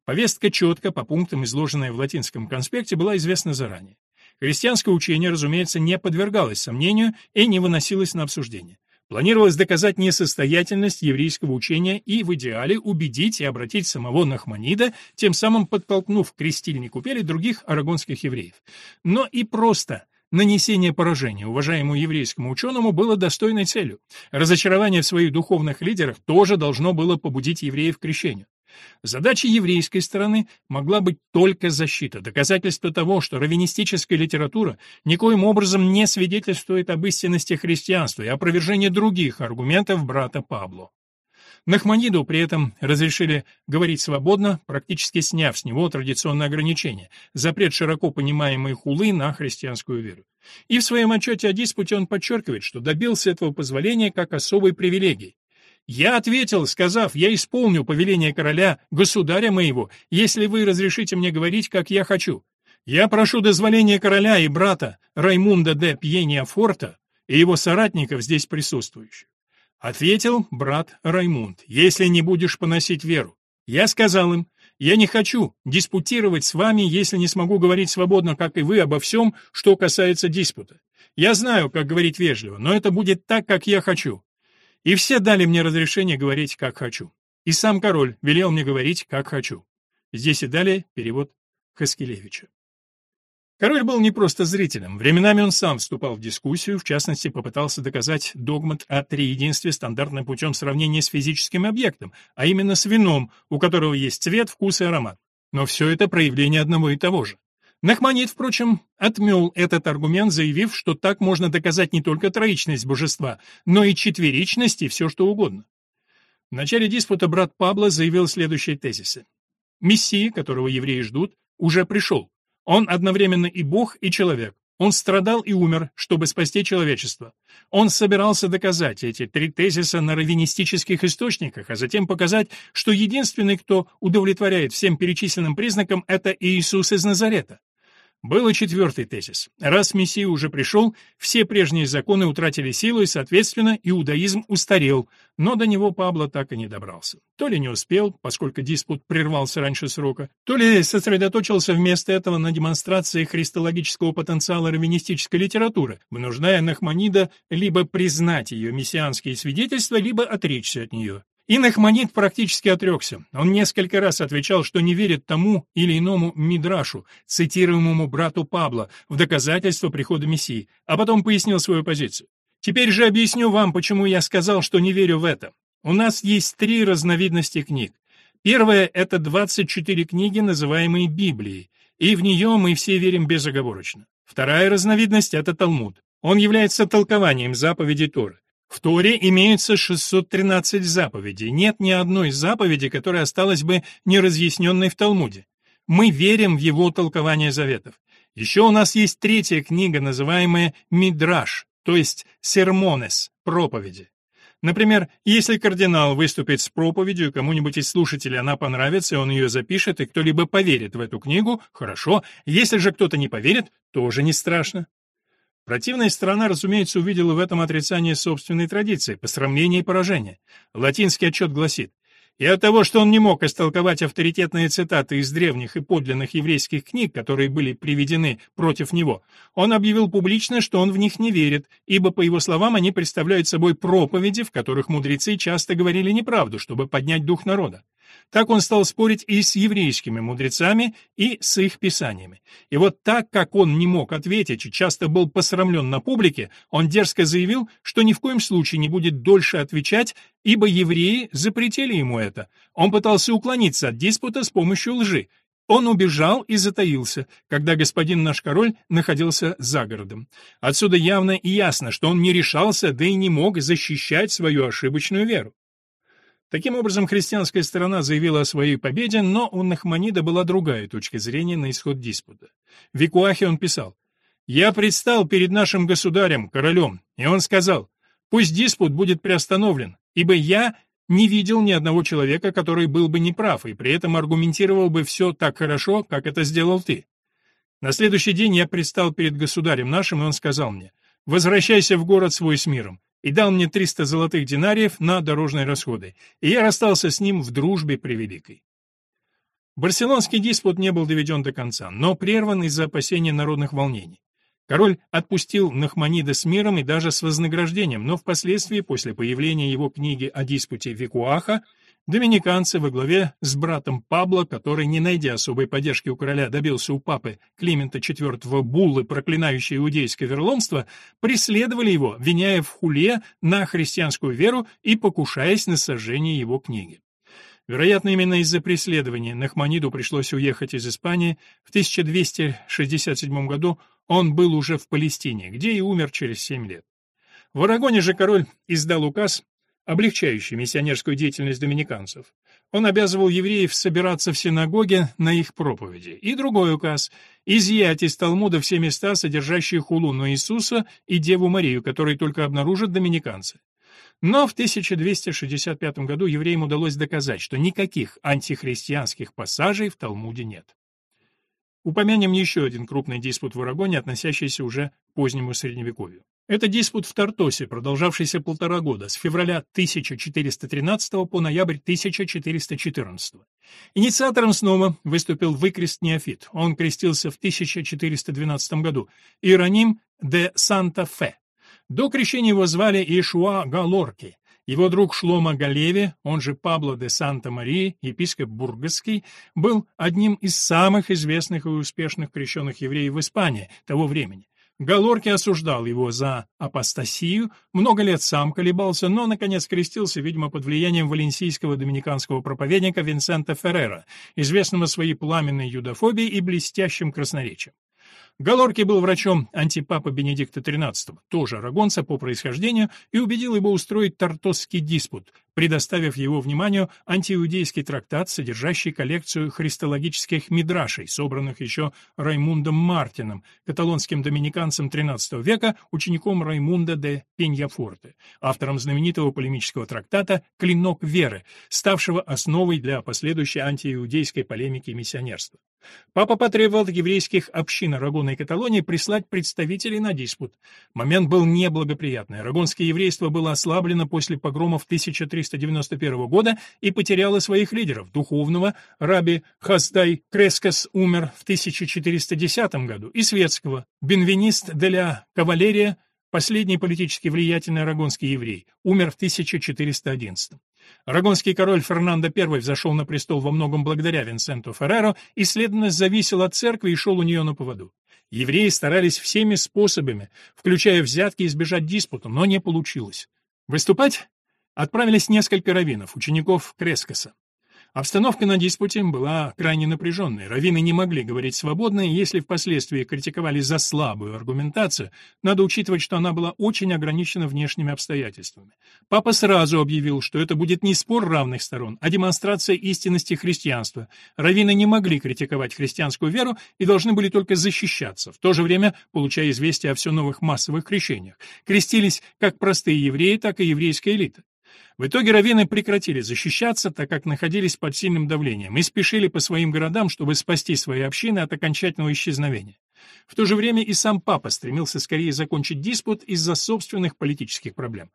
Повестка четко по пунктам, изложенная в латинском конспекте, была известна заранее. Христианское учение, разумеется, не подвергалось сомнению и не выносилось на обсуждение. Планировалось доказать несостоятельность еврейского учения и в идеале убедить и обратить самого Нахманида, тем самым подтолкнув к крестильнику Пели других арагонских евреев. Но и просто нанесение поражения уважаемому еврейскому ученому было достойной целью. Разочарование в своих духовных лидерах тоже должно было побудить евреев к крещению. Задачей еврейской стороны могла быть только защита, доказательство того, что раввинистическая литература никоим образом не свидетельствует об истинности христианства и опровержение других аргументов брата Пабло. Нахманиду при этом разрешили говорить свободно, практически сняв с него традиционные ограничения, запрет широко понимаемой хулы на христианскую веру. И в своем отчете о диспуте он подчеркивает, что добился этого позволения как особой привилегии. Я ответил, сказав, я исполню повеление короля, государя моего, если вы разрешите мне говорить, как я хочу. Я прошу дозволения короля и брата Раймунда де Пьения Форта и его соратников здесь присутствующих. Ответил брат Раймунд, если не будешь поносить веру. Я сказал им, я не хочу диспутировать с вами, если не смогу говорить свободно, как и вы, обо всем, что касается диспута. Я знаю, как говорить вежливо, но это будет так, как я хочу. И все дали мне разрешение говорить, как хочу. И сам король велел мне говорить, как хочу. Здесь и далее перевод Хаскелевича. Король был не просто зрителем. Временами он сам вступал в дискуссию, в частности, попытался доказать догмат о триединстве стандартным путем сравнения с физическим объектом, а именно с вином, у которого есть цвет, вкус и аромат. Но все это проявление одного и того же. Нахманит, впрочем, отмел этот аргумент, заявив, что так можно доказать не только троичность божества, но и четверичность и все что угодно. В начале диспута брат Пабло заявил следующие тезисы. Мессия, которого евреи ждут, уже пришел. Он одновременно и Бог, и человек. Он страдал и умер, чтобы спасти человечество. Он собирался доказать эти три тезиса на раввинистических источниках, а затем показать, что единственный, кто удовлетворяет всем перечисленным признакам, это Иисус из Назарета. Был и четвертый тезис. Раз Мессия уже пришел, все прежние законы утратили силу, и, соответственно, иудаизм устарел, но до него Пабло так и не добрался. То ли не успел, поскольку диспут прервался раньше срока, то ли сосредоточился вместо этого на демонстрации христологического потенциала раввинистической литературы, вынуждая Нахманида либо признать ее мессианские свидетельства, либо отречься от нее. И Нахманит практически отрекся. Он несколько раз отвечал, что не верит тому или иному мидрашу, цитируемому брату Пабло, в доказательство прихода Мессии, а потом пояснил свою позицию. Теперь же объясню вам, почему я сказал, что не верю в это. У нас есть три разновидности книг. Первая — это 24 книги, называемые Библией, и в нее мы все верим безоговорочно. Вторая разновидность — это Талмуд. Он является толкованием заповедей Торы. В Торе имеются 613 заповедей. Нет ни одной заповеди, которая осталась бы неразъясненной в Талмуде. Мы верим в его толкование заветов. Еще у нас есть третья книга, называемая «Мидраш», то есть «Сермонес», проповеди. Например, если кардинал выступит с проповедью, кому-нибудь из слушателей она понравится, он ее запишет, и кто-либо поверит в эту книгу, хорошо. Если же кто-то не поверит, тоже не страшно. Противная сторона, разумеется, увидела в этом отрицание собственной традиции, посрамление и поражение. Латинский отчет гласит, и от того, что он не мог истолковать авторитетные цитаты из древних и подлинных еврейских книг, которые были приведены против него, он объявил публично, что он в них не верит, ибо, по его словам, они представляют собой проповеди, в которых мудрецы часто говорили неправду, чтобы поднять дух народа. Так он стал спорить и с еврейскими мудрецами, и с их писаниями. И вот так как он не мог ответить и часто был посрамлен на публике, он дерзко заявил, что ни в коем случае не будет дольше отвечать, ибо евреи запретили ему это. Он пытался уклониться от диспута с помощью лжи, он убежал и затаился, когда господин наш король находился за городом. Отсюда явно и ясно, что он не решался, да и не мог защищать свою ошибочную веру. Таким образом, христианская сторона заявила о своей победе, но у Нахманида была другая точка зрения на исход диспута. В Викуахе он писал, «Я предстал перед нашим государем, королем, и он сказал, пусть диспут будет приостановлен, ибо я не видел ни одного человека, который был бы неправ и при этом аргументировал бы все так хорошо, как это сделал ты. На следующий день я предстал перед государем нашим, и он сказал мне, «Возвращайся в город свой с миром и дал мне 300 золотых динариев на дорожные расходы, и я расстался с ним в дружбе превеликой. Барселонский диспут не был доведен до конца, но прерван из-за опасения народных волнений. Король отпустил Нахманида с миром и даже с вознаграждением, но впоследствии, после появления его книги о диспуте Викуаха, Доминиканцы во главе с братом Пабло, который, не найдя особой поддержки у короля, добился у папы Климента IV буллы, проклинающей иудейское верломство, преследовали его, виняя в хуле на христианскую веру и покушаясь на сожжение его книги. Вероятно, именно из-за преследования Нахманиду пришлось уехать из Испании. В 1267 году он был уже в Палестине, где и умер через семь лет. В Арагоне же король издал указ, облегчающий миссионерскую деятельность доминиканцев. Он обязывал евреев собираться в синагоге на их проповеди. И другой указ — изъять из Талмуда все места, содержащие хулу на Иисуса и Деву Марию, которые только обнаружат доминиканцы. Но в 1265 году евреям удалось доказать, что никаких антихристианских пассажей в Талмуде нет. Упомянем еще один крупный диспут в Арагоне, относящийся уже к позднему Средневековью. Это диспут в Тартосе, продолжавшийся полтора года, с февраля 1413 по ноябрь 1414. Инициатором снова выступил выкрест Неофит. Он крестился в 1412 году. Иероним де Санта-Фе. До крещения его звали Ишуа Галорки. Его друг Шлома Галеви, он же Пабло де Санта-Марии, епископ Бургасский, был одним из самых известных и успешных крещенных евреев в Испании того времени. Галорки осуждал его за апостасию, много лет сам колебался, но, наконец, крестился, видимо, под влиянием валенсийского доминиканского проповедника Винсента Феррера, известного своей пламенной юдофобией и блестящим красноречием. Галорки был врачом антипапы Бенедикта XIII, тоже арагонца по происхождению, и убедил его устроить тартосский диспут, предоставив его вниманию антииудейский трактат, содержащий коллекцию христологических мидрашей, собранных еще Раймундом Мартином, каталонским доминиканцем XIII века, учеником Раймунда де Пеньяфорте, автором знаменитого полемического трактата «Клинок веры», ставшего основой для последующей антииудейской полемики и миссионерства. Папа потребовал от еврейских общин Арагона и Каталонии прислать представителей на диспут. Момент был неблагоприятный. Арагонское еврейство было ослаблено после погромов 1391 года и потеряло своих лидеров. Духовного, раби Хасдай Крескас умер в 1410 году, и светского, Бенвенист де ля Кавалерия, последний политически влиятельный арагонский еврей, умер в 1411 Арагонский король Фернандо I взошел на престол во многом благодаря Винсенту Ферреро и, следовательно, зависел от церкви и шел у нее на поводу. Евреи старались всеми способами, включая взятки, избежать диспута, но не получилось. Выступать отправились несколько раввинов, учеников Крескоса. Обстановка на диспуте была крайне напряженной. Раввины не могли говорить свободно, и если впоследствии критиковали за слабую аргументацию, надо учитывать, что она была очень ограничена внешними обстоятельствами. Папа сразу объявил, что это будет не спор равных сторон, а демонстрация истинности христианства. Раввины не могли критиковать христианскую веру и должны были только защищаться, в то же время получая известия о все новых массовых крещениях. Крестились как простые евреи, так и еврейская элита. В итоге раввины прекратили защищаться, так как находились под сильным давлением, и спешили по своим городам, чтобы спасти свои общины от окончательного исчезновения. В то же время и сам папа стремился скорее закончить диспут из-за собственных политических проблем.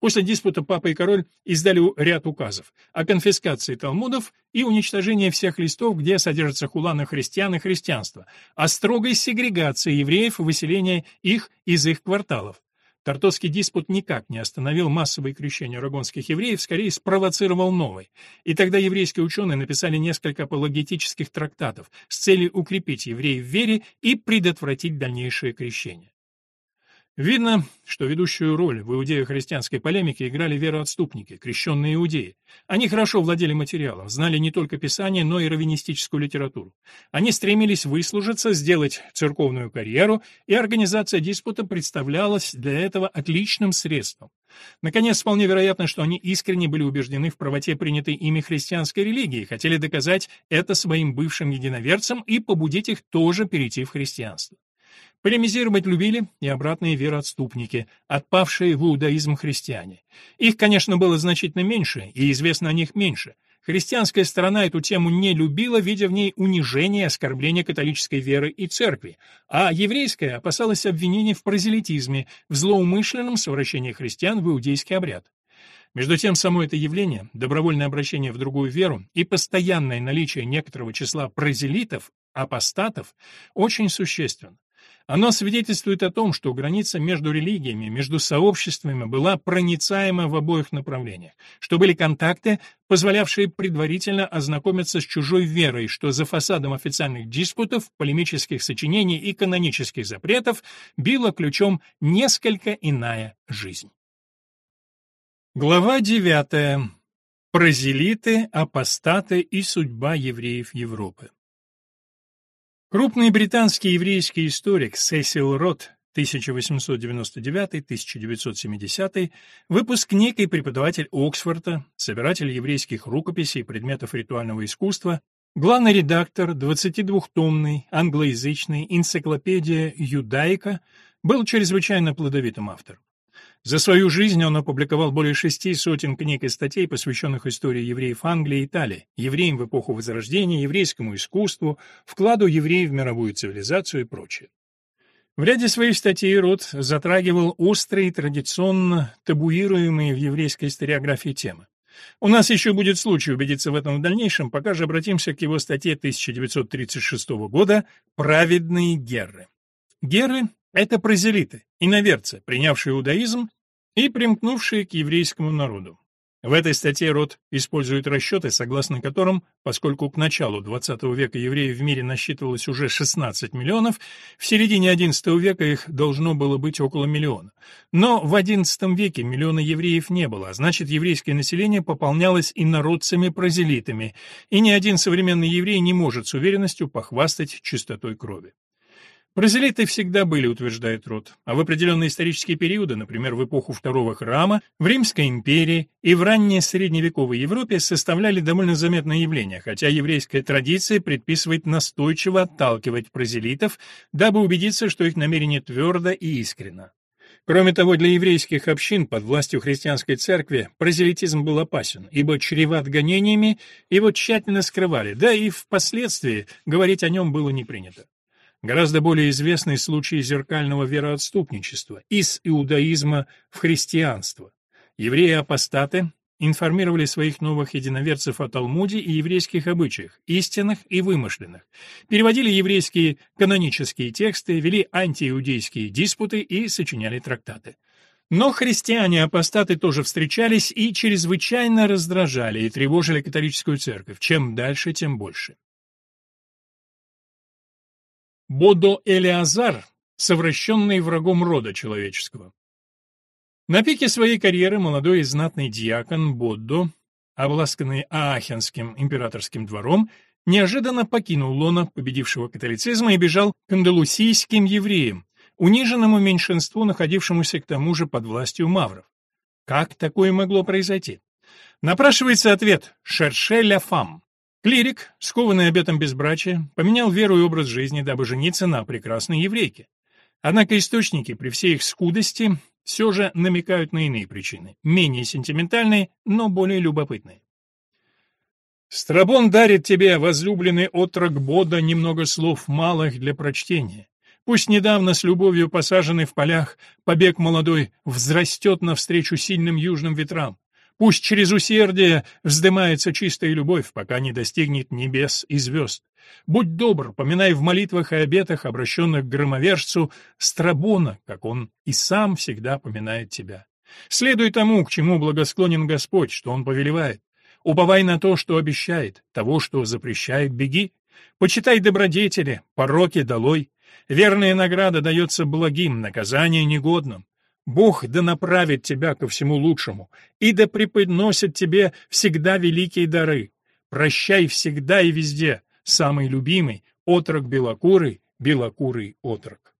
После диспута папа и король издали ряд указов о конфискации талмудов и уничтожении всех листов, где содержатся хуланы христиан и христианства, о строгой сегрегации евреев и выселении их из их кварталов, Тартовский диспут никак не остановил массовые крещения рагонских евреев, скорее спровоцировал новый. И тогда еврейские ученые написали несколько апологетических трактатов с целью укрепить евреев в вере и предотвратить дальнейшее крещение. Видно, что ведущую роль в иудео-христианской полемике играли вероотступники, крещенные иудеи. Они хорошо владели материалом, знали не только Писание, но и раввинистическую литературу. Они стремились выслужиться, сделать церковную карьеру, и организация диспута представлялась для этого отличным средством. Наконец, вполне вероятно, что они искренне были убеждены в правоте принятой ими христианской религии, хотели доказать это своим бывшим единоверцам и побудить их тоже перейти в христианство. Полемизировать любили и обратные вероотступники, отпавшие в иудаизм христиане. Их, конечно, было значительно меньше, и известно о них меньше. Христианская сторона эту тему не любила, видя в ней унижение и оскорбление католической веры и церкви, а еврейская опасалась обвинений в прозелитизме, в злоумышленном совращении христиан в иудейский обряд. Между тем, само это явление, добровольное обращение в другую веру и постоянное наличие некоторого числа прозелитов, апостатов, очень существенно. Оно свидетельствует о том, что граница между религиями, между сообществами была проницаема в обоих направлениях, что были контакты, позволявшие предварительно ознакомиться с чужой верой, что за фасадом официальных диспутов, полемических сочинений и канонических запретов била ключом несколько иная жизнь. Глава 9. Прозелиты, апостаты и судьба евреев Европы. Крупный британский еврейский историк Сесил Рот 1899-1970, выпускник и преподаватель Оксфорда, собиратель еврейских рукописей и предметов ритуального искусства, главный редактор 22-томной англоязычной энциклопедия «Юдаика», был чрезвычайно плодовитым автором. За свою жизнь он опубликовал более шести сотен книг и статей, посвященных истории евреев Англии и Италии, евреям в эпоху Возрождения, еврейскому искусству, вкладу евреев в мировую цивилизацию и прочее. В ряде своих статей Рот затрагивал острые, традиционно табуируемые в еврейской историографии темы. У нас еще будет случай убедиться в этом в дальнейшем, пока же обратимся к его статье 1936 года «Праведные герры». Герры это прозелиты, иноверцы, принявшие иудаизм и примкнувшие к еврейскому народу. В этой статье Рот использует расчеты, согласно которым, поскольку к началу XX века евреев в мире насчитывалось уже 16 миллионов, в середине XI века их должно было быть около миллиона. Но в XI веке миллиона евреев не было, а значит еврейское население пополнялось инородцами-прозелитами, и ни один современный еврей не может с уверенностью похвастать чистотой крови. Прозелиты всегда были, утверждает Рот, а в определенные исторические периоды, например, в эпоху Второго храма, в Римской империи и в ранней средневековой Европе составляли довольно заметное явление, хотя еврейская традиция предписывает настойчиво отталкивать прозелитов, дабы убедиться, что их намерение твердо и искренно. Кроме того, для еврейских общин под властью христианской церкви прозелитизм был опасен, ибо чреват гонениями, его тщательно скрывали, да и впоследствии говорить о нем было не принято. Гораздо более известный случай зеркального вероотступничества из иудаизма в христианство. Евреи-апостаты информировали своих новых единоверцев о Талмуде и еврейских обычаях, истинных и вымышленных, переводили еврейские канонические тексты, вели антииудейские диспуты и сочиняли трактаты. Но христиане-апостаты тоже встречались и чрезвычайно раздражали и тревожили католическую церковь. Чем дальше, тем больше. Бодо Элиазар, совращенный врагом рода человеческого. На пике своей карьеры молодой и знатный диакон Боддо, обласканный Аахенским императорским двором, неожиданно покинул лона победившего католицизма и бежал к андалусийским евреям, униженному меньшинству, находившемуся к тому же под властью мавров. Как такое могло произойти? Напрашивается ответ «Шерше ля фам». Клирик, скованный обетом безбрачия, поменял веру и образ жизни, дабы жениться на прекрасной еврейке. Однако источники, при всей их скудости, все же намекают на иные причины, менее сентиментальные, но более любопытные. Страбон дарит тебе, возлюбленный отрок Бода, немного слов малых для прочтения. Пусть недавно с любовью посаженный в полях, побег молодой взрастет навстречу сильным южным ветрам. Пусть через усердие вздымается чистая любовь, пока не достигнет небес и звезд. Будь добр, поминай в молитвах и обетах, обращенных к громовержцу, Страбона, как он и сам всегда поминает тебя. Следуй тому, к чему благосклонен Господь, что Он повелевает. Уповай на то, что обещает, того, что запрещает, беги. Почитай добродетели, пороки долой. Верная награда дается благим, наказание негодным. Бог да направит тебя ко всему лучшему, и да преподносит тебе всегда великие дары. Прощай всегда и везде, самый любимый, отрок белокурый, белокурый отрок.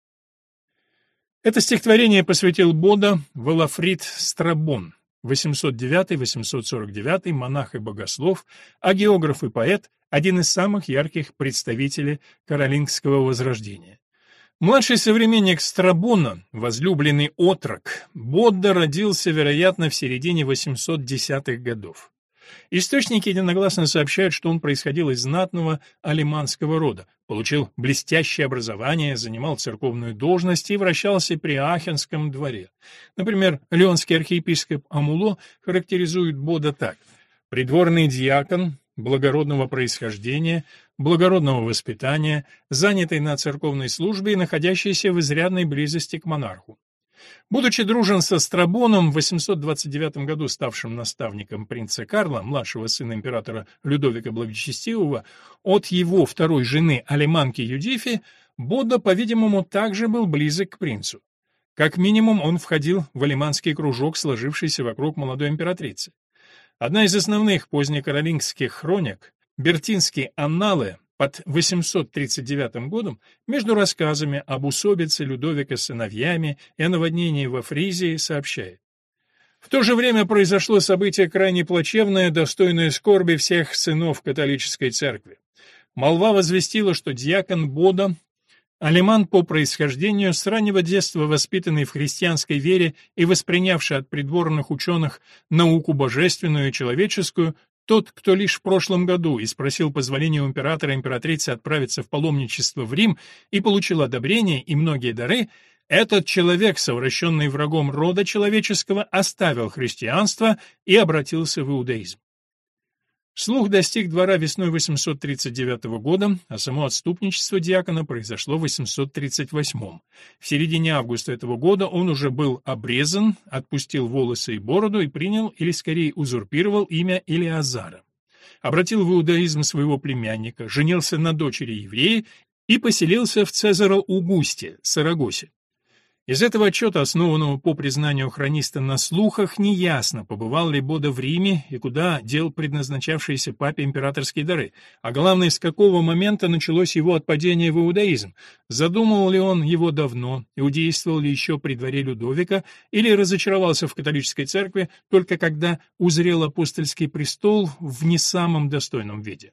Это стихотворение посвятил Бода Валафрид Страбон, 809-849 монах и богослов, а географ и поэт, один из самых ярких представителей каролингского возрождения. Младший современник Страбона, возлюбленный отрок, Бодда родился, вероятно, в середине 810-х годов. Источники единогласно сообщают, что он происходил из знатного алиманского рода, получил блестящее образование, занимал церковную должность и вращался при Ахенском дворе. Например, леонский архиепископ Амуло характеризует Бода так. «Придворный диакон, благородного происхождения, благородного воспитания, занятый на церковной службе и находящийся в изрядной близости к монарху. Будучи дружен со Страбоном, в 829 году ставшим наставником принца Карла, младшего сына императора Людовика Благочестивого, от его второй жены Алиманки Юдифи, Бодда, по-видимому, также был близок к принцу. Как минимум, он входил в алиманский кружок, сложившийся вокруг молодой императрицы. Одна из основных позднекаролингских хроник, Бертинские анналы, под 839 годом между рассказами об усобице Людовика с сыновьями и о наводнении во Фризии сообщает. В то же время произошло событие крайне плачевное, достойное скорби всех сынов католической церкви. Молва возвестила, что диакон Бода Алиман по происхождению, с раннего детства воспитанный в христианской вере и воспринявший от придворных ученых науку божественную и человеческую, тот, кто лишь в прошлом году и спросил позволения у императора и императрицы отправиться в паломничество в Рим и получил одобрение и многие дары, этот человек, совращенный врагом рода человеческого, оставил христианство и обратился в иудаизм. Слух достиг двора весной 839 года, а само отступничество диакона произошло в 838. В середине августа этого года он уже был обрезан, отпустил волосы и бороду и принял, или скорее узурпировал имя Илиазара. Обратил в иудаизм своего племянника, женился на дочери еврея и поселился в Цезаро-Угусте, Сарагосе. Из этого отчета, основанного по признанию хрониста на слухах, неясно, побывал ли Бода в Риме и куда дел предназначавшиеся папе императорские дары, а главное, с какого момента началось его отпадение в иудаизм, задумывал ли он его давно, иудействовал ли еще при дворе Людовика, или разочаровался в католической церкви только когда узрел апостольский престол в не самом достойном виде.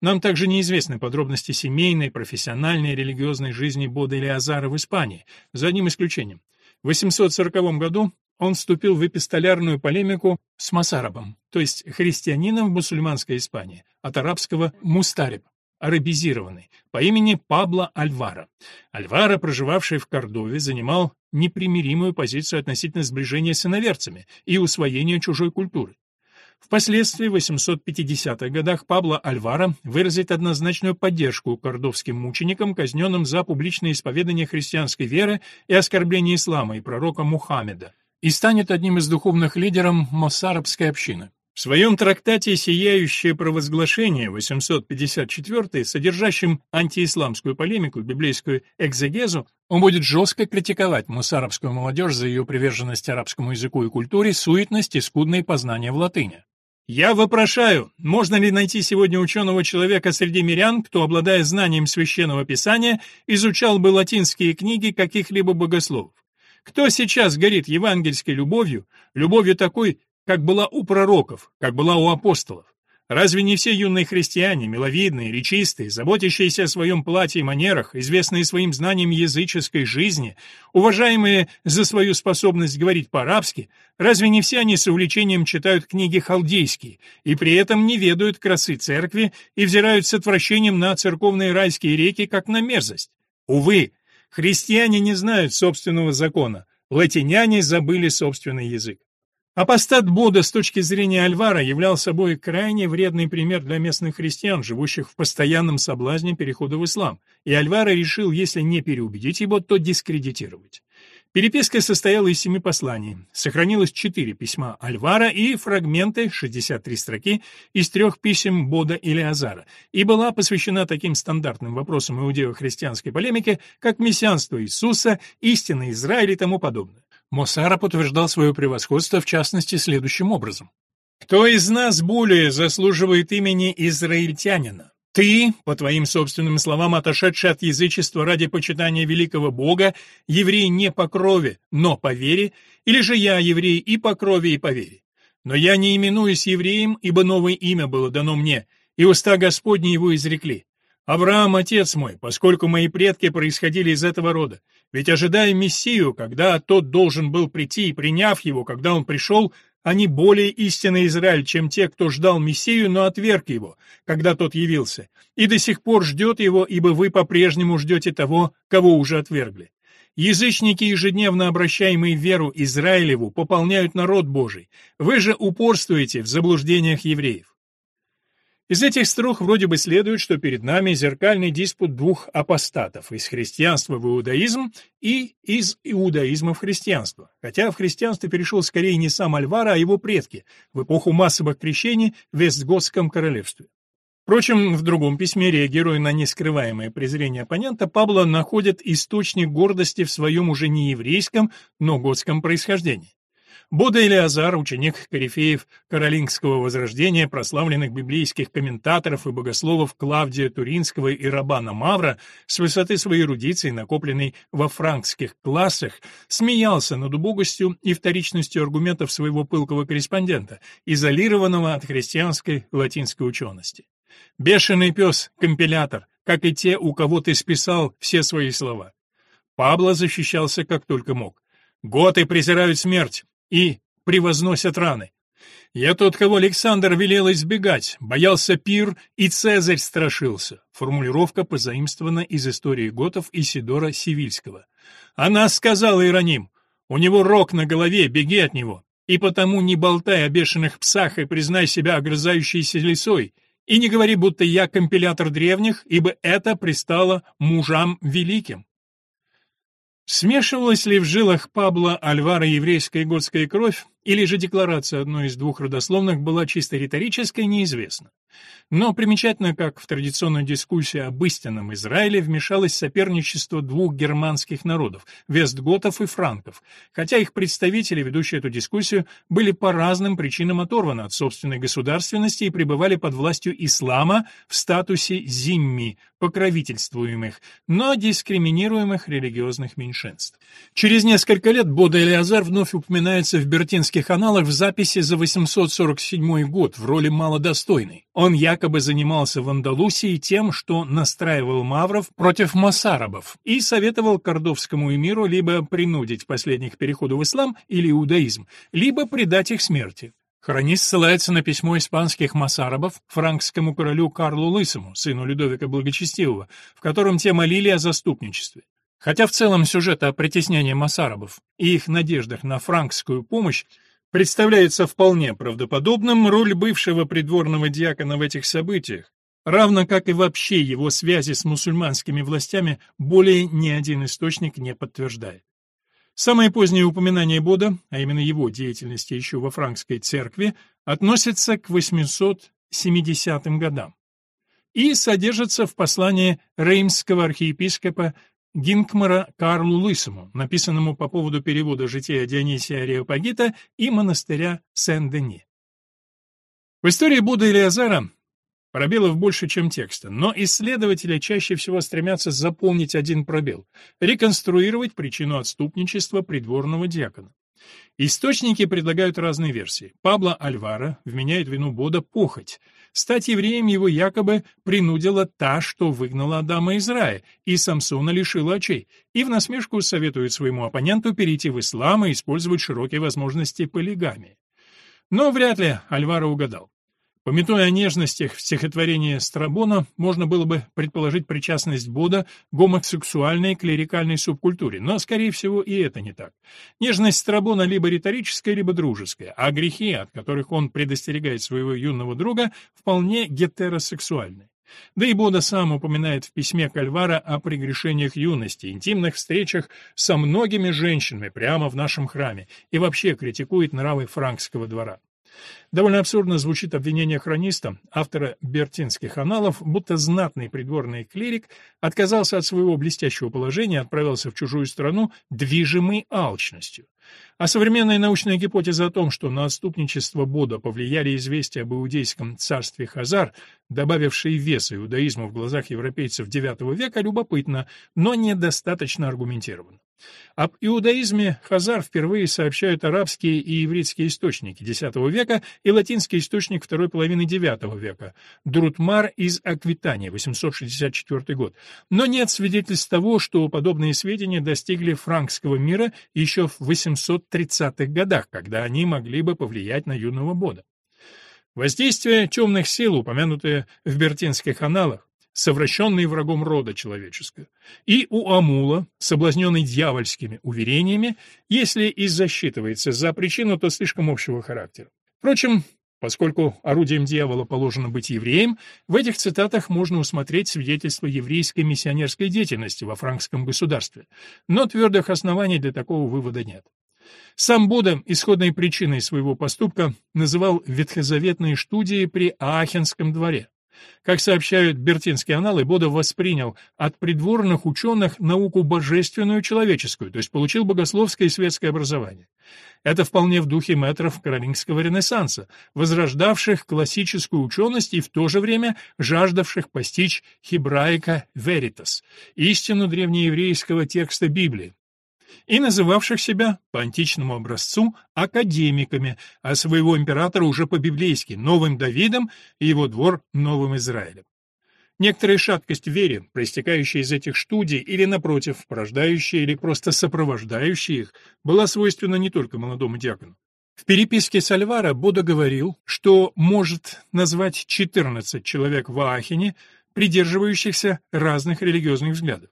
Нам также неизвестны подробности семейной, профессиональной религиозной жизни Бода Илиазара в Испании, за одним исключением. В 840 году он вступил в эпистолярную полемику с Масарабом, то есть христианином в мусульманской Испании, от арабского «мустариб», арабизированный, по имени Пабло Альвара. Альвара, проживавший в Кордове, занимал непримиримую позицию относительно сближения с иноверцами и усвоения чужой культуры. Впоследствии в 850-х годах Пабло Альвара выразит однозначную поддержку кордовским мученикам, казненным за публичное исповедание христианской веры и оскорбление ислама и пророка Мухаммеда, и станет одним из духовных лидеров моссарабской общины. В своем трактате «Сияющее провозглашение» 854, содержащем антиисламскую полемику, библейскую экзегезу, он будет жестко критиковать мусарабскую молодежь за ее приверженность арабскому языку и культуре, суетность и скудные познания в латыни. Я вопрошаю, можно ли найти сегодня ученого человека среди мирян, кто, обладая знанием священного писания, изучал бы латинские книги каких-либо богословов? Кто сейчас горит евангельской любовью, любовью такой, как была у пророков, как была у апостолов? Разве не все юные христиане, миловидные, речистые, заботящиеся о своем платье и манерах, известные своим знанием языческой жизни, уважаемые за свою способность говорить по-арабски, разве не все они с увлечением читают книги халдейские и при этом не ведают красы церкви и взирают с отвращением на церковные райские реки, как на мерзость? Увы, Христиане не знают собственного закона, латиняне забыли собственный язык. Апостат Будда с точки зрения Альвара являл собой крайне вредный пример для местных христиан, живущих в постоянном соблазне перехода в ислам, и Альвара решил, если не переубедить его, то дискредитировать. Переписка состояла из семи посланий. Сохранилось четыре письма Альвара и фрагменты, 63 строки, из трех писем Бода или Азара, и была посвящена таким стандартным вопросам иудео-христианской полемики, как мессианство Иисуса, истина Израиля и тому подобное. Мосара подтверждал свое превосходство в частности следующим образом. «Кто из нас более заслуживает имени израильтянина? Ты, по твоим собственным словам, отошедший от язычества ради почитания великого Бога, еврей не по крови, но по вере, или же я еврей и по крови, и по вере? Но я не именуюсь евреем, ибо новое имя было дано мне, и уста Господни его изрекли. Авраам, отец мой, поскольку мои предки происходили из этого рода. Ведь ожидая Мессию, когда тот должен был прийти, и приняв его, когда он пришел, они более истинный Израиль, чем те, кто ждал Мессию, но отверг его, когда тот явился, и до сих пор ждет его, ибо вы по-прежнему ждете того, кого уже отвергли. Язычники, ежедневно обращаемые веру Израилеву, пополняют народ Божий. Вы же упорствуете в заблуждениях евреев. Из этих строк вроде бы следует, что перед нами зеркальный диспут двух апостатов из христианства в иудаизм и из иудаизма в христианство, хотя в христианство перешел скорее не сам Альвара, а его предки в эпоху массовых крещений в Вестготском королевстве. Впрочем, в другом письме, реагируя на нескрываемое презрение оппонента, Пабло находит источник гордости в своем уже не еврейском, но готском происхождении. Будда Илиазар, ученик корифеев Каролингского возрождения, прославленных библейских комментаторов и богословов Клавдия Туринского и Рабана Мавра, с высоты своей эрудиции, накопленной во франкских классах, смеялся над убогостью и вторичностью аргументов своего пылкого корреспондента, изолированного от христианской латинской учености. «Бешеный пес, компилятор, как и те, у кого ты списал все свои слова». Пабло защищался как только мог. «Готы презирают смерть, и превозносят раны. Я тот, кого Александр велел избегать, боялся пир, и Цезарь страшился. Формулировка позаимствована из истории готов Исидора Сивильского. Она сказала Ироним, у него рог на голове, беги от него. И потому не болтай о бешеных псах и признай себя огрызающейся лисой, и не говори, будто я компилятор древних, ибо это пристало мужам великим. Смешивалась ли в жилах Пабло Альвара еврейская и готская кровь, или же декларация одной из двух родословных была чисто риторической, неизвестно. Но примечательно, как в традиционную дискуссию об истинном Израиле вмешалось соперничество двух германских народов – вестготов и франков, хотя их представители, ведущие эту дискуссию, были по разным причинам оторваны от собственной государственности и пребывали под властью ислама в статусе зимми, покровительствуемых, но дискриминируемых религиозных меньшинств. Через несколько лет Бода Элиазар вновь упоминается в Бертинских бертинских аналах в записи за 847 год в роли малодостойной. Он якобы занимался в Андалусии тем, что настраивал мавров против масарабов и советовал кордовскому эмиру либо принудить последних к переходу в ислам или иудаизм, либо предать их смерти. Хронист ссылается на письмо испанских масарабов франкскому королю Карлу Лысому, сыну Людовика Благочестивого, в котором те молили о заступничестве. Хотя в целом сюжет о притеснении масарабов и их надеждах на франкскую помощь представляется вполне правдоподобным, роль бывшего придворного диакона в этих событиях, равно как и вообще его связи с мусульманскими властями, более ни один источник не подтверждает. Самое позднее упоминание Бода, а именно его деятельности еще во франкской церкви, относится к 870 годам и содержится в послании реймского архиепископа Гинкмара Карлу Лысому, написанному по поводу перевода жития Дионисия Ареопагита и монастыря Сен-Дени. В истории Будда и Леозара Пробелов больше, чем текста, но исследователи чаще всего стремятся заполнить один пробел — реконструировать причину отступничества придворного диакона. Источники предлагают разные версии. Пабло Альвара вменяет вину Бода похоть. Стать евреем его якобы принудила та, что выгнала Адама из рая, и Самсона лишила очей, и в насмешку советует своему оппоненту перейти в ислам и использовать широкие возможности полигамии. Но вряд ли Альвара угадал. Пометуя о нежностях в стихотворении Страбона, можно было бы предположить причастность Бода гомосексуальной клерикальной субкультуре, но, скорее всего, и это не так. Нежность Страбона либо риторическая, либо дружеская, а грехи, от которых он предостерегает своего юного друга, вполне гетеросексуальны. Да и Бода сам упоминает в письме Кальвара о прегрешениях юности, интимных встречах со многими женщинами прямо в нашем храме и вообще критикует нравы франкского двора. Довольно абсурдно звучит обвинение хрониста, автора бертинских аналов, будто знатный придворный клирик отказался от своего блестящего положения отправился в чужую страну, движимый алчностью. А современная научная гипотеза о том, что на отступничество Бода повлияли известия об иудейском царстве Хазар, добавившие веса иудаизму в глазах европейцев IX века, любопытна, но недостаточно аргументирована. Об иудаизме Хазар впервые сообщают арабские и еврейские источники X века и латинский источник второй половины IX века, Друтмар из Аквитания, 864 год. Но нет свидетельств того, что подобные сведения достигли франкского мира еще в 830-х годах, когда они могли бы повлиять на юного Бода. Воздействие темных сил, упомянутое в бертинских аналах, совращенный врагом рода человеческого, и у Амула, соблазненный дьявольскими уверениями, если и засчитывается за причину, то слишком общего характера. Впрочем, Поскольку орудием дьявола положено быть евреем, в этих цитатах можно усмотреть свидетельство еврейской миссионерской деятельности во франкском государстве, но твердых оснований для такого вывода нет. Сам Будда исходной причиной своего поступка называл ветхозаветные студии при Аахенском дворе. Как сообщают бертинские аналы, Бода воспринял от придворных ученых науку божественную человеческую, то есть получил богословское и светское образование. Это вполне в духе мэтров каролингского ренессанса, возрождавших классическую ученость и в то же время жаждавших постичь хибраика веритас, истину древнееврейского текста Библии, и называвших себя, по античному образцу, академиками, а своего императора уже по-библейски новым Давидом и его двор новым Израилем. Некоторая шаткость в вере, проистекающая из этих студий или, напротив, порождающая или просто сопровождающая их, была свойственна не только молодому диакону. В переписке с Альвара Будда говорил, что может назвать 14 человек в Аахене, придерживающихся разных религиозных взглядов.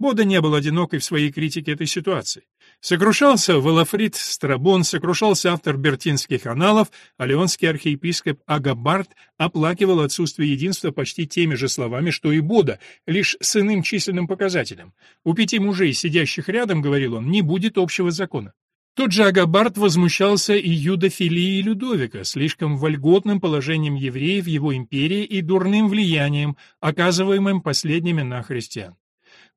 Бода не был одинок и в своей критике этой ситуации. Сокрушался Валафрид Страбон, сокрушался автор бертинских аналов, а леонский архиепископ Агабард оплакивал отсутствие единства почти теми же словами, что и Бода, лишь с иным численным показателем. У пяти мужей, сидящих рядом, говорил он, не будет общего закона. Тот же Агабард возмущался и юдофилией Людовика, слишком вольготным положением евреев в его империи и дурным влиянием, оказываемым последними на христиан.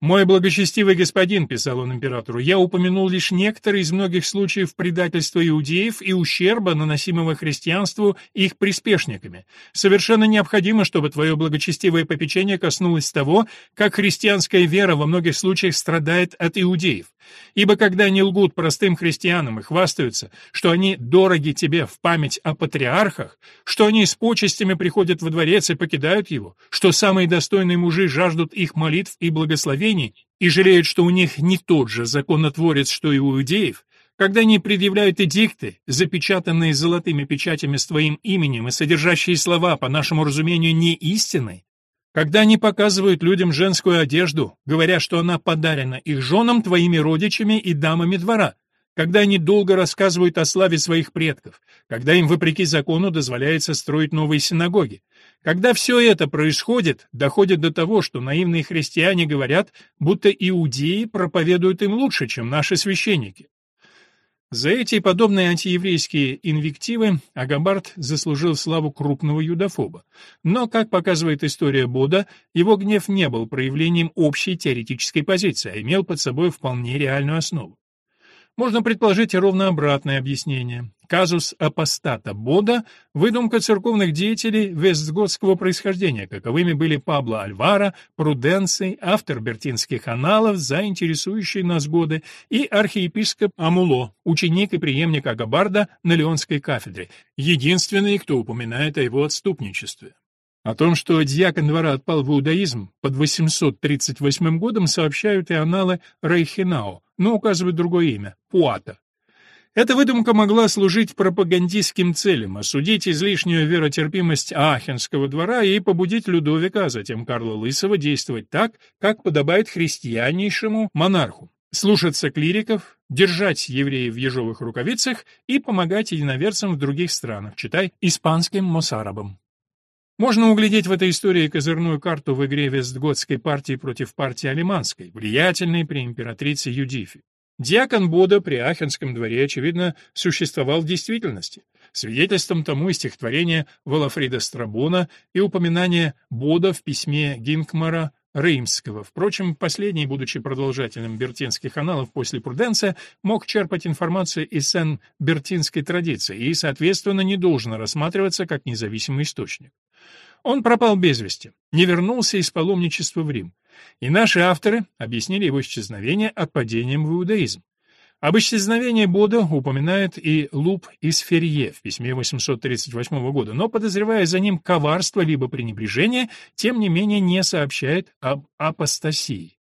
«Мой благочестивый господин», — писал он императору, — «я упомянул лишь некоторые из многих случаев предательства иудеев и ущерба, наносимого христианству их приспешниками. Совершенно необходимо, чтобы твое благочестивое попечение коснулось того, как христианская вера во многих случаях страдает от иудеев. Ибо когда они лгут простым христианам и хвастаются, что они дороги тебе в память о патриархах, что они с почестями приходят во дворец и покидают его, что самые достойные мужи жаждут их молитв и благословений и жалеют, что у них не тот же законотворец, что и у иудеев, когда они предъявляют эдикты, запечатанные золотыми печатями с твоим именем и содержащие слова, по нашему разумению, не истины, когда они показывают людям женскую одежду, говоря, что она подарена их женам, твоими родичами и дамами двора, когда они долго рассказывают о славе своих предков, когда им, вопреки закону, дозволяется строить новые синагоги. Когда все это происходит, доходит до того, что наивные христиане говорят, будто иудеи проповедуют им лучше, чем наши священники. За эти подобные антиеврейские инвективы Агабард заслужил славу крупного юдофоба. Но, как показывает история Бода, его гнев не был проявлением общей теоретической позиции, а имел под собой вполне реальную основу. Можно предположить и ровно обратное объяснение. Казус апостата Бода – выдумка церковных деятелей вестготского происхождения, каковыми были Пабло Альвара, Пруденций, автор бертинских аналов, заинтересующие нас годы, и архиепископ Амуло, ученик и преемник Агабарда на Леонской кафедре, единственный, кто упоминает о его отступничестве. О том, что дьякон двора отпал в иудаизм под 838 годом, сообщают и аналы Рейхенау, но указывают другое имя – Пуата. Эта выдумка могла служить пропагандистским целям, осудить излишнюю веротерпимость Ахенского двора и побудить Людовика, а затем Карла Лысого, действовать так, как подобает христианнейшему монарху слушаться клириков, держать евреев в ежовых рукавицах и помогать единоверцам в других странах, читай, испанским мосарабам. Можно углядеть в этой истории козырную карту в игре Вестготской партии против партии Алиманской, влиятельной при императрице Юдифе. Диакон Бода при Ахенском дворе, очевидно, существовал в действительности. Свидетельством тому и стихотворение Валафрида Страбона и упоминание Бода в письме Гинкмара Реймского. Впрочем, последний, будучи продолжателем бертинских аналов после Пруденция, мог черпать информацию из сен-бертинской традиции и, соответственно, не должен рассматриваться как независимый источник. Он пропал без вести, не вернулся из паломничества в Рим, и наши авторы объяснили его исчезновение отпадением в иудаизм. Об исчезновении Бода упоминает и Луп из Ферье в письме 838 года, но, подозревая за ним коварство либо пренебрежение, тем не менее не сообщает об апостасии.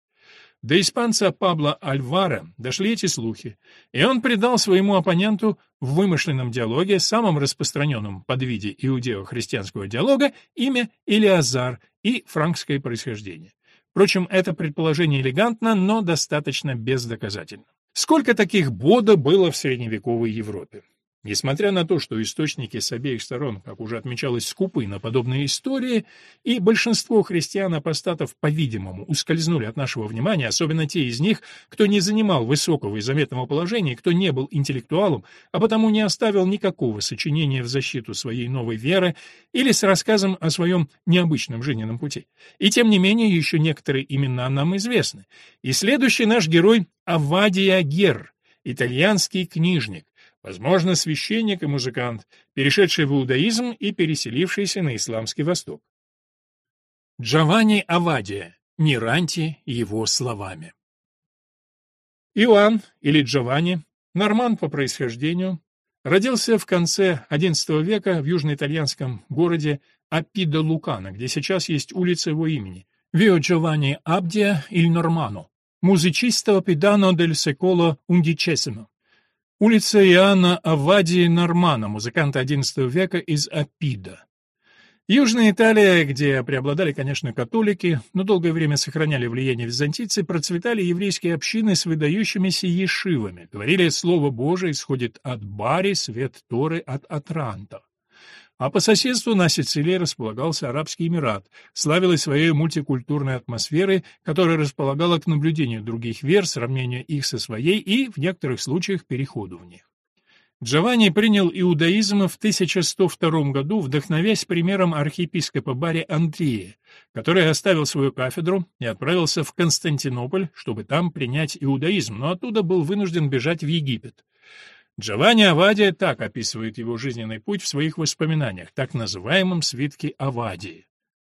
До испанца Пабло Альвара дошли эти слухи, и он придал своему оппоненту в вымышленном диалоге, самом распространенном подвиде иудео-христианского диалога, имя Илиазар и франкское происхождение. Впрочем, это предположение элегантно, но достаточно бездоказательно. Сколько таких бода было в средневековой Европе? Несмотря на то, что источники с обеих сторон, как уже отмечалось, скупы на подобные истории, и большинство христиан-апостатов, по-видимому, ускользнули от нашего внимания, особенно те из них, кто не занимал высокого и заметного положения, кто не был интеллектуалом, а потому не оставил никакого сочинения в защиту своей новой веры или с рассказом о своем необычном жизненном пути. И тем не менее, еще некоторые имена нам известны. И следующий наш герой — Авадия Гер, итальянский книжник, возможно, священник и музыкант, перешедший в иудаизм и переселившийся на исламский восток. Джованни Авадия, не раньте его словами. Иоанн, или Джованни, норман по происхождению, родился в конце XI века в южноитальянском городе Аппидо Лукано, где сейчас есть улица его имени, Вио Джованни Абдия иль Нормано, музычиста педано дель секоло undicesimo. Улица Иоанна Авадии Нормана, музыканта XI века из Апида. Южная Италия, где преобладали, конечно, католики, но долгое время сохраняли влияние византийцы, процветали еврейские общины с выдающимися ешивами. Говорили, слово Божие исходит от Бари, свет Торы от Атранта. А по соседству на Сицилии располагался Арабский Эмират, славилась своей мультикультурной атмосферой, которая располагала к наблюдению других вер, сравнению их со своей и, в некоторых случаях, переходу в них. Джованни принял иудаизм в 1102 году, вдохновясь примером архиепископа Бари Андрея, который оставил свою кафедру и отправился в Константинополь, чтобы там принять иудаизм, но оттуда был вынужден бежать в Египет. Джованни Авадия так описывает его жизненный путь в своих воспоминаниях, так называемом свитке Авадии.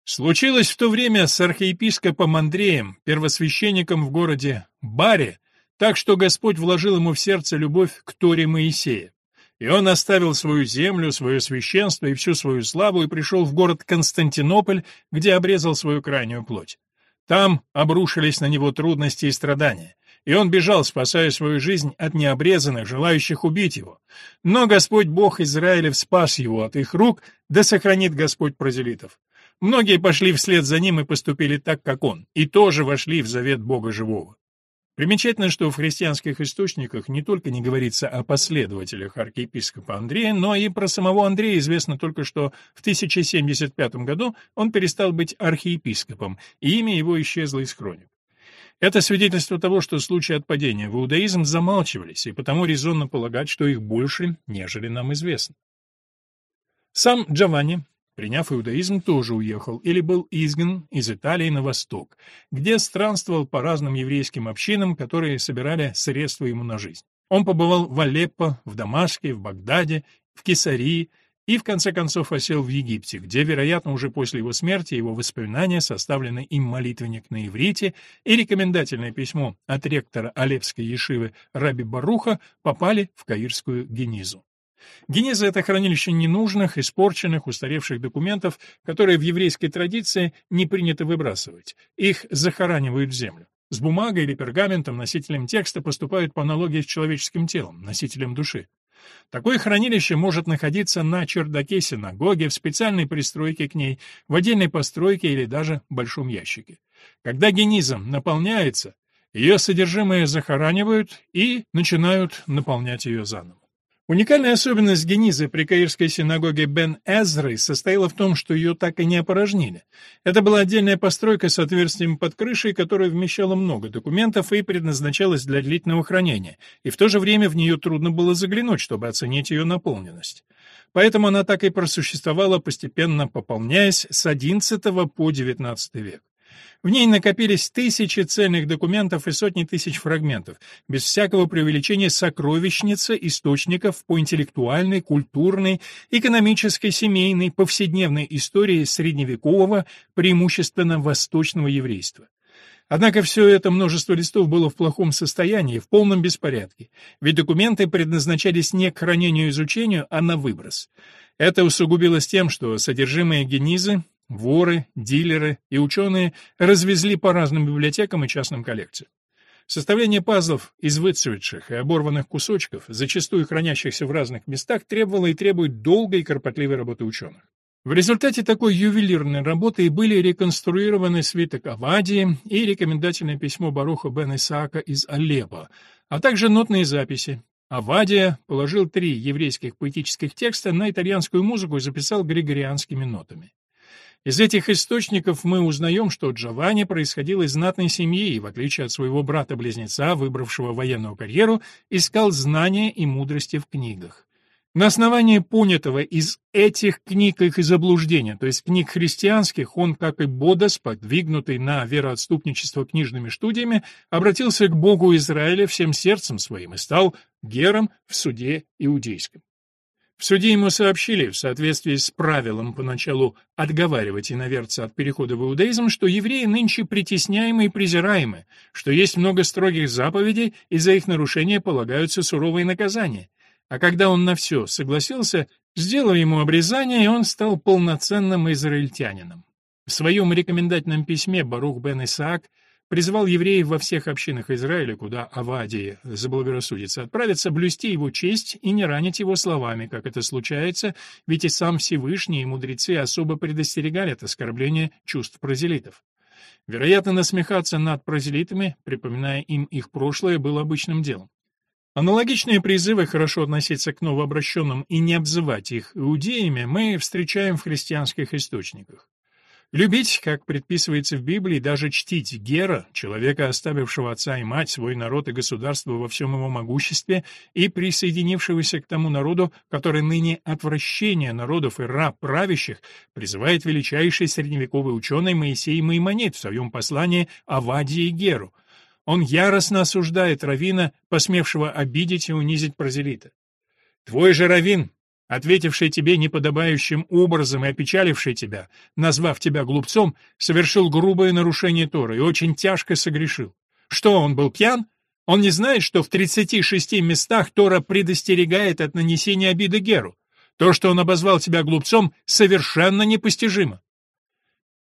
Случилось в то время с архиепископом Андреем, первосвященником в городе Баре, Так что Господь вложил ему в сердце любовь к Торе Моисея. И он оставил свою землю, свое священство и всю свою славу и пришел в город Константинополь, где обрезал свою крайнюю плоть. Там обрушились на него трудности и страдания, и он бежал, спасая свою жизнь от необрезанных, желающих убить его. Но Господь Бог Израилев спас его от их рук, да сохранит Господь прозелитов. Многие пошли вслед за ним и поступили так, как он, и тоже вошли в завет Бога живого. Примечательно, что в христианских источниках не только не говорится о последователях архиепископа Андрея, но и про самого Андрея известно только, что в 1075 году он перестал быть архиепископом, и имя его исчезло из хроник. Это свидетельство того, что случаи отпадения в иудаизм замалчивались, и потому резонно полагать, что их больше, нежели нам известно. Сам Джованни приняв иудаизм, тоже уехал или был изгнан из Италии на восток, где странствовал по разным еврейским общинам, которые собирали средства ему на жизнь. Он побывал в Алеппо, в Дамаске, в Багдаде, в Кесарии и, в конце концов, осел в Египте, где, вероятно, уже после его смерти его воспоминания, составленный им молитвенник на иврите и рекомендательное письмо от ректора Алепской ешивы Раби Баруха попали в Каирскую Генизу. Генеза — это хранилище ненужных, испорченных, устаревших документов, которые в еврейской традиции не принято выбрасывать. Их захоранивают в землю. С бумагой или пергаментом носителем текста поступают по аналогии с человеческим телом, носителем души. Такое хранилище может находиться на чердаке синагоги, в специальной пристройке к ней, в отдельной постройке или даже большом ящике. Когда генизм наполняется, ее содержимое захоранивают и начинают наполнять ее заново. Уникальная особенность Генизы при Каирской синагоге Бен-Эзры состояла в том, что ее так и не опорожнили. Это была отдельная постройка с отверстием под крышей, которая вмещала много документов и предназначалась для длительного хранения, и в то же время в нее трудно было заглянуть, чтобы оценить ее наполненность. Поэтому она так и просуществовала, постепенно пополняясь с XI по XIX век. В ней накопились тысячи цельных документов и сотни тысяч фрагментов, без всякого преувеличения сокровищница источников по интеллектуальной, культурной, экономической, семейной, повседневной истории средневекового, преимущественно восточного еврейства. Однако все это множество листов было в плохом состоянии, в полном беспорядке, ведь документы предназначались не к хранению и изучению, а на выброс. Это усугубилось тем, что содержимое генизы Воры, дилеры и ученые развезли по разным библиотекам и частным коллекциям. Составление пазлов из выцветших и оборванных кусочков, зачастую хранящихся в разных местах, требовало и требует долгой и кропотливой работы ученых. В результате такой ювелирной работы и были реконструированы свиток Авадии и рекомендательное письмо Баруха бен Исаака из Алеппо, а также нотные записи. Авадия положил три еврейских поэтических текста на итальянскую музыку и записал григорианскими нотами. Из этих источников мы узнаем, что Джованни происходил из знатной семьи и, в отличие от своего брата-близнеца, выбравшего военную карьеру, искал знания и мудрости в книгах. На основании понятого из этих книг их и заблуждения, то есть книг христианских, он, как и Бодас, подвигнутый на вероотступничество книжными студиями, обратился к Богу Израиля всем сердцем своим и стал гером в суде иудейском. В суде ему сообщили, в соответствии с правилом поначалу отговаривать иноверца от перехода в иудаизм, что евреи нынче притесняемы и презираемы, что есть много строгих заповедей, и за их нарушение полагаются суровые наказания. А когда он на все согласился, сделали ему обрезание, и он стал полноценным израильтянином. В своем рекомендательном письме Барух бен Исаак призвал евреев во всех общинах Израиля, куда Авадии заблагорассудится, отправиться блюсти его честь и не ранить его словами, как это случается, ведь и сам Всевышний и мудрецы особо предостерегали от оскорбления чувств прозелитов. Вероятно, насмехаться над прозелитами, припоминая им их прошлое, было обычным делом. Аналогичные призывы хорошо относиться к новообращенным и не обзывать их иудеями мы встречаем в христианских источниках. Любить, как предписывается в Библии, даже чтить Гера, человека, оставившего отца и мать, свой народ и государство во всем его могуществе, и присоединившегося к тому народу, который ныне отвращение народов и раб правящих, призывает величайший средневековый ученый Моисей Маймонит в своем послании о Ваде и Геру. Он яростно осуждает Равина, посмевшего обидеть и унизить прозелита. «Твой же Равин, ответивший тебе неподобающим образом и опечаливший тебя, назвав тебя глупцом, совершил грубое нарушение Торы и очень тяжко согрешил. Что, он был пьян? Он не знает, что в 36 местах Тора предостерегает от нанесения обиды геру. То, что он обозвал тебя глупцом, совершенно непостижимо.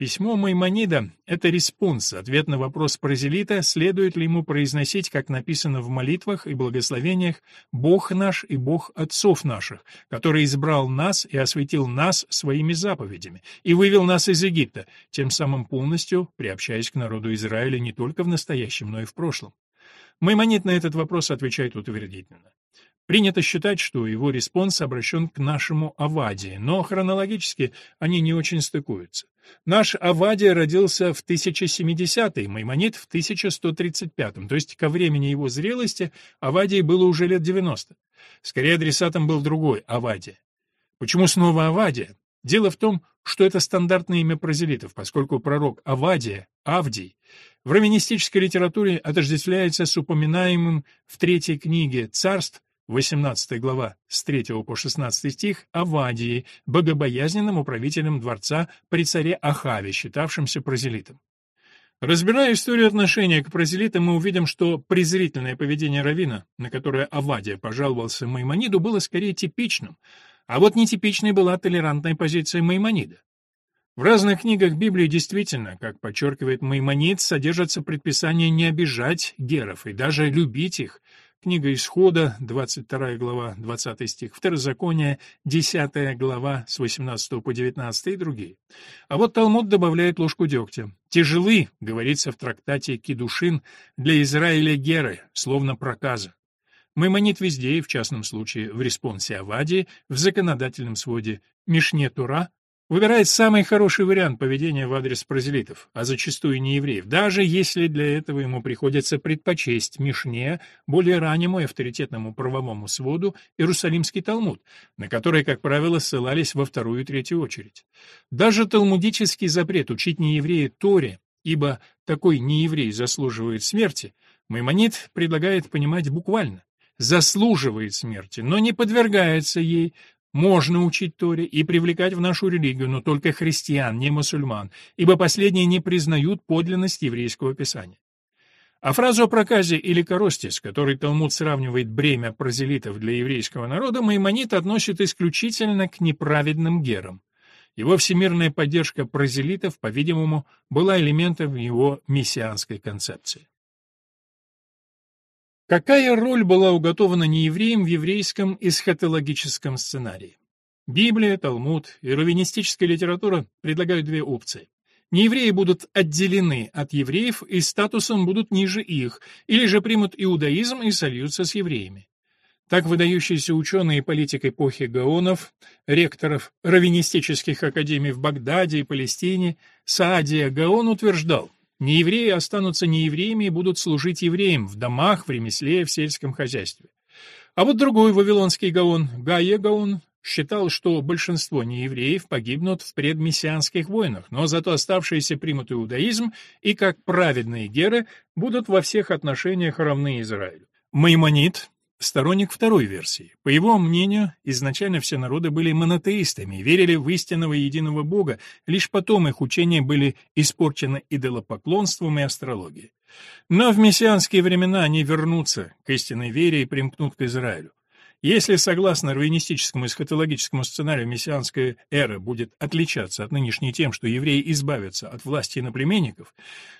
Письмо Маймонида — это респонс, ответ на вопрос прозелита, следует ли ему произносить, как написано в молитвах и благословениях, «Бог наш и Бог отцов наших, который избрал нас и освятил нас своими заповедями, и вывел нас из Египта, тем самым полностью приобщаясь к народу Израиля не только в настоящем, но и в прошлом». Маймонид на этот вопрос отвечает утвердительно. Принято считать, что его респонс обращен к нашему Авадии, но хронологически они не очень стыкуются. Наш Авадия родился в 1070-й, Маймонид в 1135-м, то есть ко времени его зрелости Авадии было уже лет 90. Скорее адресатом был другой, Авадия. Почему снова Авадия? Дело в том, что это стандартное имя прозелитов, поскольку пророк Авадия, Авдий, в романистической литературе отождествляется с упоминаемым в третьей книге «Царств» 18 глава, с 3 по 16 стих, Авадии, богобоязненным управителем дворца при царе Ахаве, считавшимся прозелитом. Разбирая историю отношения к прозелитам, мы увидим, что презрительное поведение Равина, на которое Авадия пожаловался Маймониду, было скорее типичным, а вот нетипичной была толерантная позиция Маймонида. В разных книгах Библии действительно, как подчеркивает Маймонид, содержатся предписания не обижать геров и даже любить их, Книга Исхода, 22 глава, 20 стих, Второзаконие, 10 глава, с 18 по 19 и другие. А вот Талмуд добавляет ложку дегтя. «Тяжелы», — говорится в трактате Кидушин, для Израиля геры, словно проказа. Маймонит везде, и в частном случае в респонсе Авадии, в законодательном своде Мишне Тура, выбирает самый хороший вариант поведения в адрес прозелитов, а зачастую не евреев, даже если для этого ему приходится предпочесть Мишне, более раннему и авторитетному правовому своду Иерусалимский Талмуд, на который, как правило, ссылались во вторую и третью очередь. Даже талмудический запрет учить нееврея Торе, ибо такой нееврей заслуживает смерти, Маймонид предлагает понимать буквально заслуживает смерти, но не подвергается ей, можно учить Торе и привлекать в нашу религию, но только христиан, не мусульман, ибо последние не признают подлинность еврейского писания. А фразу о проказе или коросте, с которой Талмуд сравнивает бремя прозелитов для еврейского народа, Маймонит относит исключительно к неправедным герам. Его всемирная поддержка прозелитов, по-видимому, была элементом его мессианской концепции. Какая роль была уготована неевреям в еврейском эсхатологическом сценарии? Библия, Талмуд и раввинистическая литература предлагают две опции. Неевреи будут отделены от евреев и статусом будут ниже их, или же примут иудаизм и сольются с евреями. Так выдающийся ученый и политик эпохи Гаонов, ректоров раввинистических академий в Багдаде и Палестине, Саадия Гаон утверждал, Неевреи останутся неевреями и будут служить евреям в домах, в ремесле, в сельском хозяйстве. А вот другой вавилонский гаон, Гайя Гаон, считал, что большинство неевреев погибнут в предмессианских войнах, но зато оставшиеся примут иудаизм и, как праведные геры, будут во всех отношениях равны Израилю. Маймонид сторонник второй версии. По его мнению, изначально все народы были монотеистами, верили в истинного единого Бога, лишь потом их учения были испорчены идолопоклонством и астрологией. Но в мессианские времена они вернутся к истинной вере и примкнут к Израилю. Если, согласно раввинистическому и эсхатологическому сценарию, мессианская эра будет отличаться от нынешней тем, что евреи избавятся от власти иноплеменников,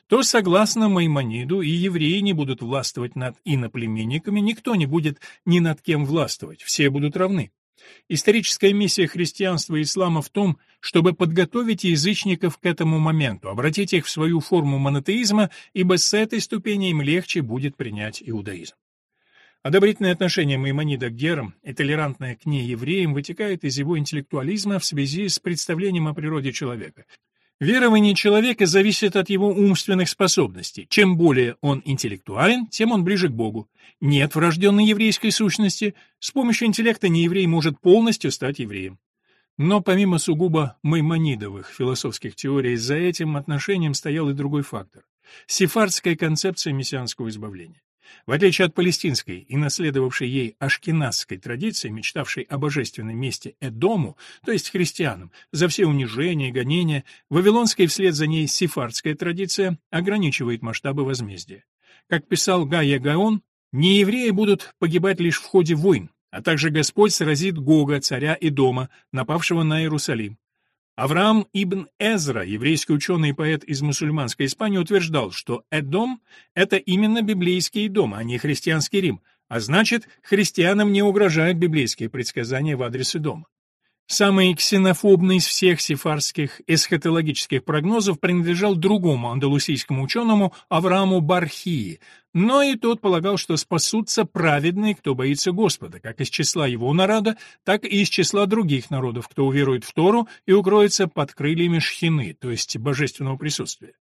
то, согласно Маймониду, и евреи не будут властвовать над иноплеменниками, никто не будет ни над кем властвовать, все будут равны. Историческая миссия христианства и ислама в том, чтобы подготовить язычников к этому моменту, обратить их в свою форму монотеизма, ибо с этой ступени им легче будет принять иудаизм. Одобрительное отношение Маймонида к герам и толерантное к неевреям вытекает из его интеллектуализма в связи с представлением о природе человека. Верование человека зависит от его умственных способностей. Чем более он интеллектуален, тем он ближе к Богу. Нет врожденной еврейской сущности, с помощью интеллекта нееврей может полностью стать евреем. Но помимо сугубо маймонидовых философских теорий, за этим отношением стоял и другой фактор – сефардская концепция мессианского избавления. В отличие от палестинской и наследовавшей ей ашкеназской традиции, мечтавшей о божественном месте Эдому, то есть христианам, за все унижения и гонения, вавилонская вслед за ней сефардская традиция ограничивает масштабы возмездия. Как писал Гайя Гаон, Неевреи будут погибать лишь в ходе войн, а также Господь сразит Гога, царя и дома, напавшего на Иерусалим. Авраам ибн Эзра, еврейский ученый и поэт из мусульманской Испании, утверждал, что Эдом — это именно библейский дом, а не христианский Рим, а значит, христианам не угрожают библейские предсказания в адрес Эдома. Самый ксенофобный из всех сефарских эсхатологических прогнозов принадлежал другому андалусийскому ученому Аврааму Бархии, но и тот полагал, что спасутся праведные, кто боится Господа, как из числа его народа, так и из числа других народов, кто уверует в Тору и укроется под крыльями шхины, то есть божественного присутствия.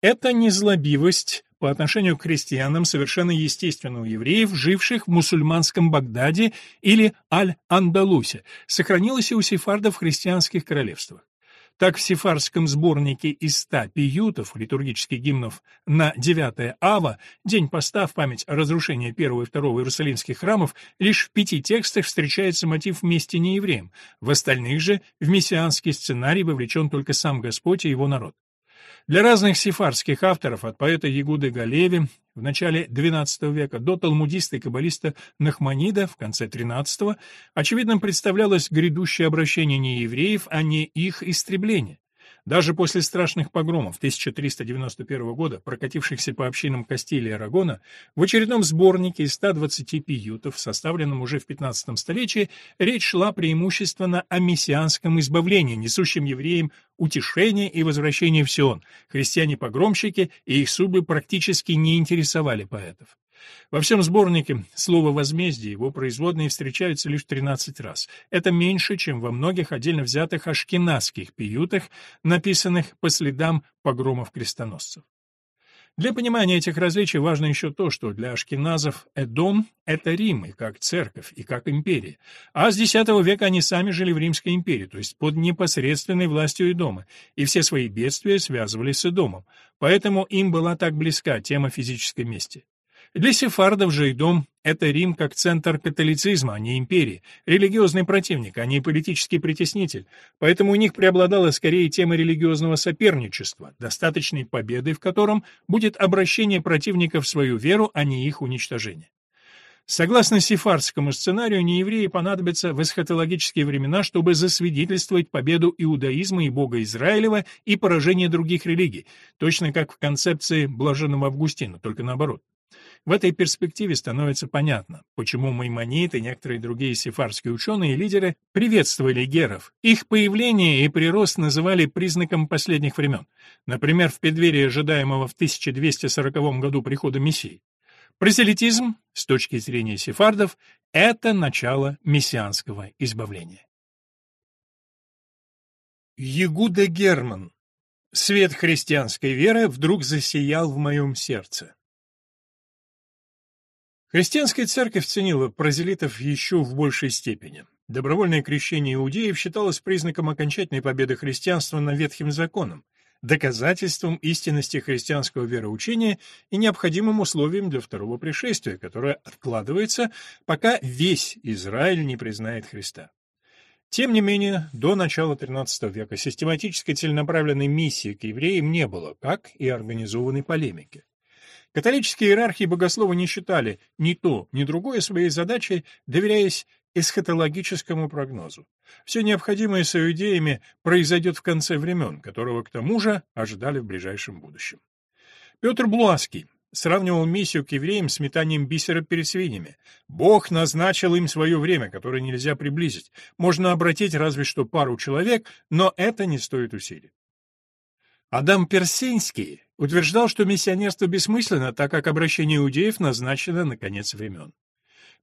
Это незлобивость по отношению к христианам совершенно естественно у евреев, живших в мусульманском Багдаде или Аль-Андалусе, сохранилась и у сефардов в христианских королевствах. Так в сефарском сборнике из ста пиютов, литургических гимнов, на 9 ава, день поста в память о разрушении первого и второго иерусалимских храмов, лишь в пяти текстах встречается мотив мести неевреям, в остальных же в мессианский сценарий вовлечен только сам Господь и его народ. Для разных сефардских авторов, от поэта Ягуды Галеви в начале XII века до талмудиста и каббалиста Нахманида в конце XIII, очевидно представлялось грядущее обращение неевреев, а не их истребление. Даже после страшных погромов 1391 года, прокатившихся по общинам Кастилии и Арагона, в очередном сборнике из 120 пиютов, составленном уже в 15 столетии, речь шла преимущественно о мессианском избавлении, несущем евреям утешение и возвращение в Сион. Христиане-погромщики и их судьбы практически не интересовали поэтов. Во всем сборнике слово «возмездие» его производные встречаются лишь 13 раз. Это меньше, чем во многих отдельно взятых ашкенадских пиютах, написанных по следам погромов крестоносцев. Для понимания этих различий важно еще то, что для ашкеназов Эдом — это Рим, и как церковь, и как империя. А с X века они сами жили в Римской империи, то есть под непосредственной властью Эдома, и все свои бедствия связывали с Эдомом. Поэтому им была так близка тема физической мести. Для сефардов же и дом — это Рим как центр католицизма, а не империи, религиозный противник, а не политический притеснитель, поэтому у них преобладала скорее тема религиозного соперничества, достаточной победы в котором будет обращение противников в свою веру, а не их уничтожение. Согласно сефардскому сценарию, неевреи понадобятся в эсхатологические времена, чтобы засвидетельствовать победу иудаизма и бога Израилева и поражение других религий, точно как в концепции блаженного Августина, только наоборот. В этой перспективе становится понятно, почему Маймонид и некоторые другие сефарские ученые и лидеры приветствовали геров. Их появление и прирост называли признаком последних времен. Например, в преддверии ожидаемого в 1240 году прихода Мессии. Прозелитизм, с точки зрения сефардов, это начало мессианского избавления. Ягуда Герман. Свет христианской веры вдруг засиял в моем сердце. Христианская церковь ценила прозелитов еще в большей степени. Добровольное крещение иудеев считалось признаком окончательной победы христианства над Ветхим законом, доказательством истинности христианского вероучения и необходимым условием для второго пришествия, которое откладывается, пока весь Израиль не признает Христа. Тем не менее, до начала XIII века систематической целенаправленной миссии к евреям не было, как и организованной полемики. Католические иерархи и богословы не считали ни то, ни другое своей задачей, доверяясь эсхатологическому прогнозу. Все необходимое с иудеями произойдет в конце времен, которого к тому же ожидали в ближайшем будущем. Петр Блуаский сравнивал миссию к евреям с метанием бисера перед свиньями. Бог назначил им свое время, которое нельзя приблизить. Можно обратить разве что пару человек, но это не стоит усилий. Адам Персинский утверждал, что миссионерство бессмысленно, так как обращение иудеев назначено на конец времен.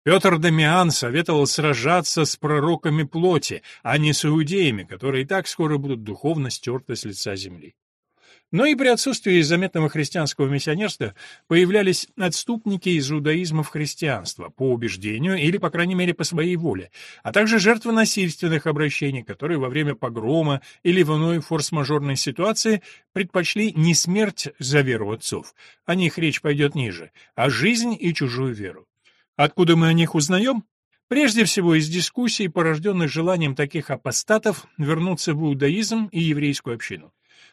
Петр Дамиан советовал сражаться с пророками плоти, а не с иудеями, которые и так скоро будут духовно стерты с лица земли. Но и при отсутствии заметного христианского миссионерства появлялись отступники из иудаизма в христианство, по убеждению или, по крайней мере, по своей воле, а также жертвы насильственных обращений, которые во время погрома или в иной форс-мажорной ситуации предпочли не смерть за веру отцов, о них речь пойдет ниже, а жизнь и чужую веру. Откуда мы о них узнаем? Прежде всего из дискуссий, порожденных желанием таких апостатов вернуться в иудаизм и еврейскую общину.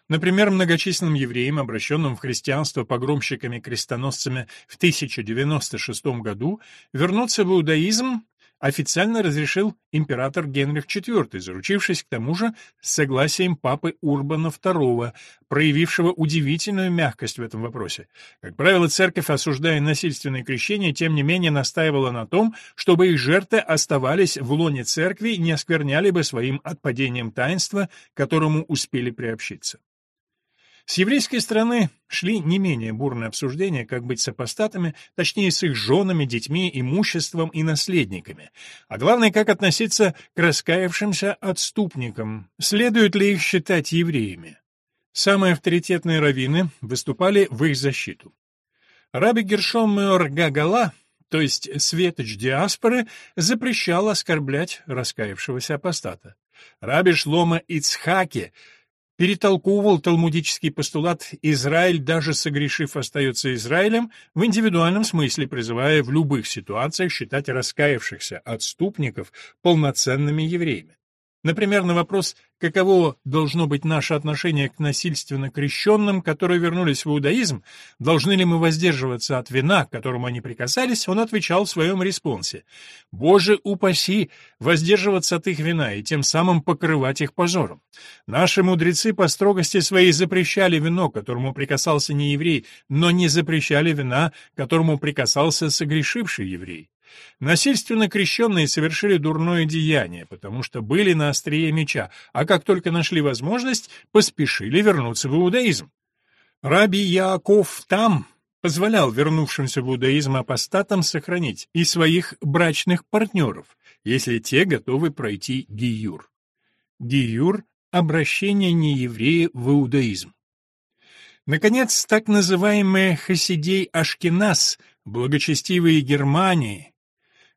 Например, многочисленным евреям, обращенным в христианство погромщиками-крестоносцами в 1096 году, вернуться в иудаизм официально разрешил император Генрих IV, заручившись к тому же согласием папы Урбана II, проявившего удивительную мягкость в этом вопросе. Как правило, церковь, осуждая насильственное крещение, тем не менее настаивала на том, чтобы их жертвы оставались в лоне церкви и не оскверняли бы своим отпадением таинства, которому успели приобщиться. С еврейской стороны шли не менее бурные обсуждения, как быть с апостатами, точнее, с их женами, детьми, имуществом и наследниками. А главное, как относиться к раскаявшимся отступникам, следует ли их считать евреями. Самые авторитетные раввины выступали в их защиту. Раби Гершом Меор Гагала, то есть светоч диаспоры, запрещал оскорблять раскаявшегося апостата. Раби Шлома Ицхаки — перетолковывал талмудический постулат «Израиль, даже согрешив, остается Израилем» в индивидуальном смысле, призывая в любых ситуациях считать раскаявшихся отступников полноценными евреями. Например, на вопрос, каково должно быть наше отношение к насильственно крещенным, которые вернулись в иудаизм, должны ли мы воздерживаться от вина, к которому они прикасались, он отвечал в своем респонсе «Боже упаси воздерживаться от их вина и тем самым покрывать их позором. Наши мудрецы по строгости своей запрещали вино, которому прикасался не еврей, но не запрещали вина, которому прикасался согрешивший еврей. Насильственно крещенные совершили дурное деяние, потому что были на острие меча, а как только нашли возможность, поспешили вернуться в иудаизм. Раби Яаков там позволял вернувшимся в иудаизм апостатам сохранить и своих брачных партнеров, если те готовы пройти гиюр. Гиюр — обращение нееврея в иудаизм. Наконец, так называемые хасидей Ашкеназ, благочестивые Германии,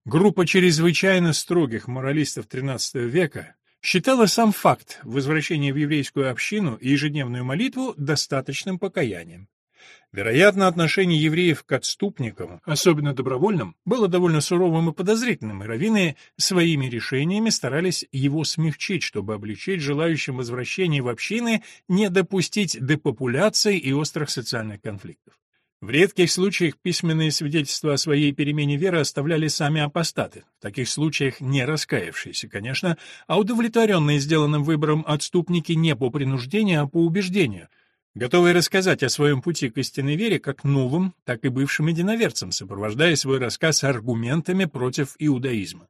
Группа чрезвычайно строгих моралистов XIII века считала сам факт возвращения в еврейскую общину и ежедневную молитву достаточным покаянием. Вероятно, отношение евреев к отступникам, особенно добровольным, было довольно суровым и подозрительным, и раввины своими решениями старались его смягчить, чтобы облегчить желающим возвращения в общины не допустить депопуляции и острых социальных конфликтов. В редких случаях письменные свидетельства о своей перемене веры оставляли сами апостаты, в таких случаях не раскаявшиеся, конечно, а удовлетворенные сделанным выбором отступники не по принуждению, а по убеждению, готовые рассказать о своем пути к истинной вере как новым, так и бывшим единоверцам, сопровождая свой рассказ аргументами против иудаизма.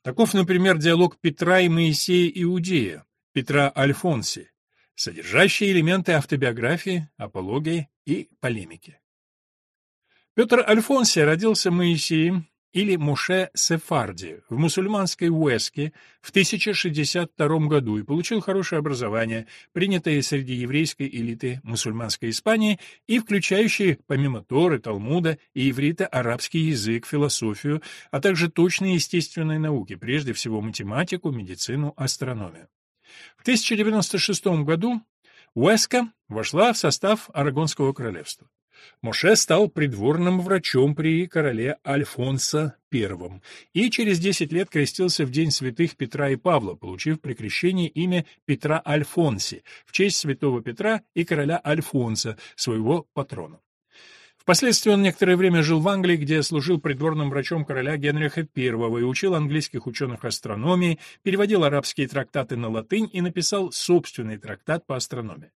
Таков, например, диалог Петра и Моисея Иудея, Петра Альфонси, содержащий элементы автобиографии, апологии и полемики. Петр Альфонси родился Моисеем или Муше Сефарди в мусульманской Уэске в 1062 году и получил хорошее образование, принятое среди еврейской элиты мусульманской Испании и включающее, помимо Торы, Талмуда и иврита, арабский язык, философию, а также точные естественные науки, прежде всего математику, медицину, астрономию. В 1096 году Уэска вошла в состав Арагонского королевства. Моше стал придворным врачом при короле Альфонсо I и через 10 лет крестился в день святых Петра и Павла, получив при крещении имя Петра Альфонси в честь святого Петра и короля Альфонса, своего патрона. Впоследствии он некоторое время жил в Англии, где служил придворным врачом короля Генриха I и учил английских ученых астрономии, переводил арабские трактаты на латынь и написал собственный трактат по астрономии.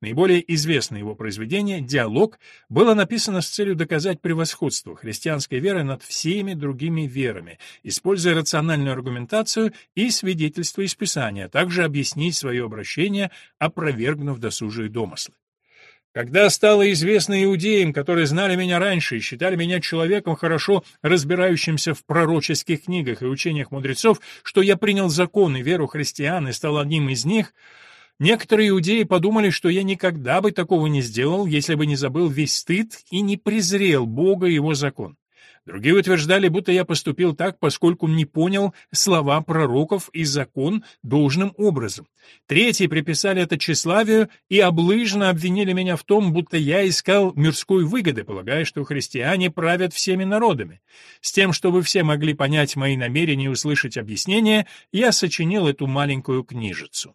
Наиболее известное его произведение «Диалог» было написано с целью доказать превосходство христианской веры над всеми другими верами, используя рациональную аргументацию и свидетельства из Писания, а также объяснить свое обращение, опровергнув досужие домыслы. Когда стало известно иудеям, которые знали меня раньше и считали меня человеком, хорошо разбирающимся в пророческих книгах и учениях мудрецов, что я принял закон и веру христиан и стал одним из них — Некоторые иудеи подумали, что я никогда бы такого не сделал, если бы не забыл весь стыд и не презрел Бога и его закон. Другие утверждали, будто я поступил так, поскольку не понял слова пророков и закон должным образом. Третьи приписали это тщеславию и облыжно обвинили меня в том, будто я искал мирской выгоды, полагая, что христиане правят всеми народами. С тем, чтобы все могли понять мои намерения и услышать объяснения, я сочинил эту маленькую книжицу.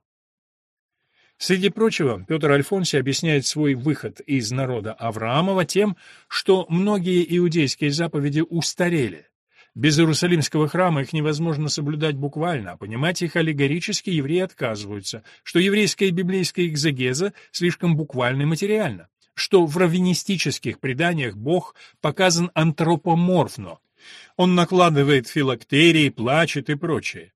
Среди прочего, Петр Альфонсий объясняет свой выход из народа Авраамова тем, что многие иудейские заповеди устарели. Без Иерусалимского храма их невозможно соблюдать буквально, а понимать их аллегорически евреи отказываются, что еврейская и библейская экзегеза слишком буквально и материально, что в раввинистических преданиях Бог показан антропоморфно. Он накладывает филактерии, плачет и прочее.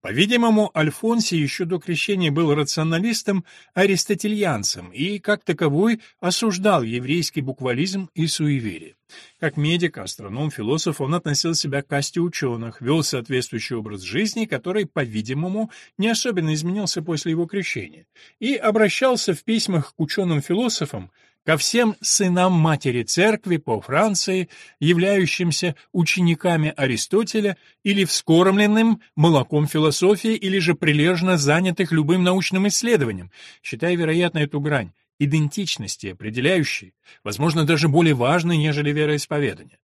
По-видимому, Альфонсий еще до крещения был рационалистом, аристотельянцем и, как таковой, осуждал еврейский буквализм и суеверие. Как медик, астроном, философ он относил себя к касте ученых, вел соответствующий образ жизни, который, по-видимому, не особенно изменился после его крещения, и обращался в письмах к ученым-философам ко всем сынам матери церкви по Франции, являющимся учениками Аристотеля или вскормленным молоком философии, или же прилежно занятых любым научным исследованием, считая, вероятно, эту грань идентичности, определяющей, возможно, даже более важной, нежели вероисповедание.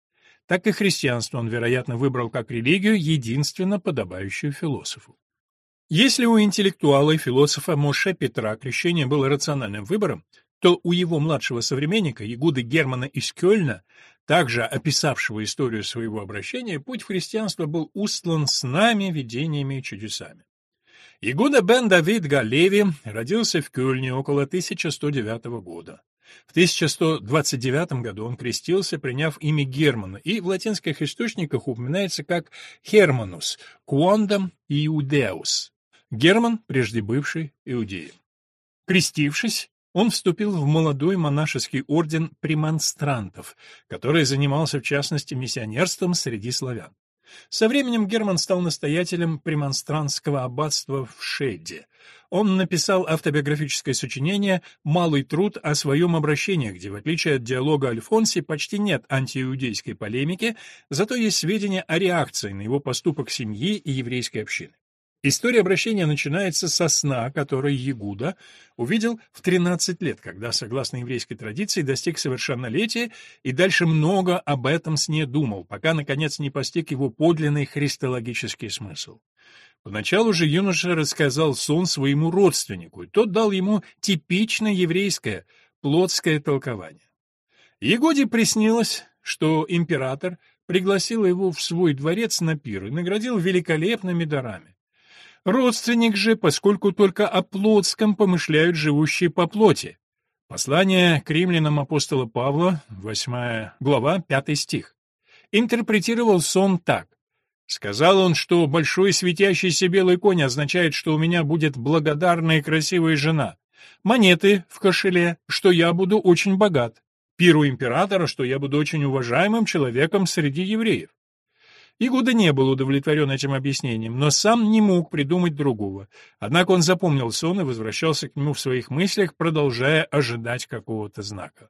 Так и христианство он, вероятно, выбрал как религию, единственно подобающую философу. Если у интеллектуала и философа Моше Петра крещение было рациональным выбором, то у его младшего современника, Ягуды Германа из Кёльна, также описавшего историю своего обращения, путь в христианство был устлан снами, видениями и чудесами. Ягуда бен Давид Галеви родился в Кёльне около 1109 года. В 1129 году он крестился, приняв имя Германа, и в латинских источниках упоминается как Херманус, Куондам Иудеус. Герман, прежде бывший иудеем. Крестившись, он вступил в молодой монашеский орден премонстрантов, который занимался в частности миссионерством среди славян. Со временем Герман стал настоятелем премонстрантского аббатства в Шейде. Он написал автобиографическое сочинение «Малый труд о своем обращении», где, в отличие от диалога Альфонси, почти нет антииудейской полемики, зато есть сведения о реакции на его поступок семьи и еврейской общины. История обращения начинается со сна, который Ягуда увидел в 13 лет, когда, согласно еврейской традиции, достиг совершеннолетия и дальше много об этом сне думал, пока, наконец, не постиг его подлинный христологический смысл. Поначалу же юноша рассказал сон своему родственнику, и тот дал ему типично еврейское, плотское толкование. Егоде приснилось, что император пригласил его в свой дворец на пир и наградил великолепными дарами. Родственник же, поскольку только о плотском помышляют живущие по плоти. Послание к римлянам апостола Павла, 8 глава, 5 стих. Интерпретировал сон так. Сказал он, что большой светящийся белый конь означает, что у меня будет благодарная и красивая жена. Монеты в кошеле, что я буду очень богат. Пиру императора, что я буду очень уважаемым человеком среди евреев. Игуда не был удовлетворен этим объяснением, но сам не мог придумать другого. Однако он запомнил сон и возвращался к нему в своих мыслях, продолжая ожидать какого-то знака.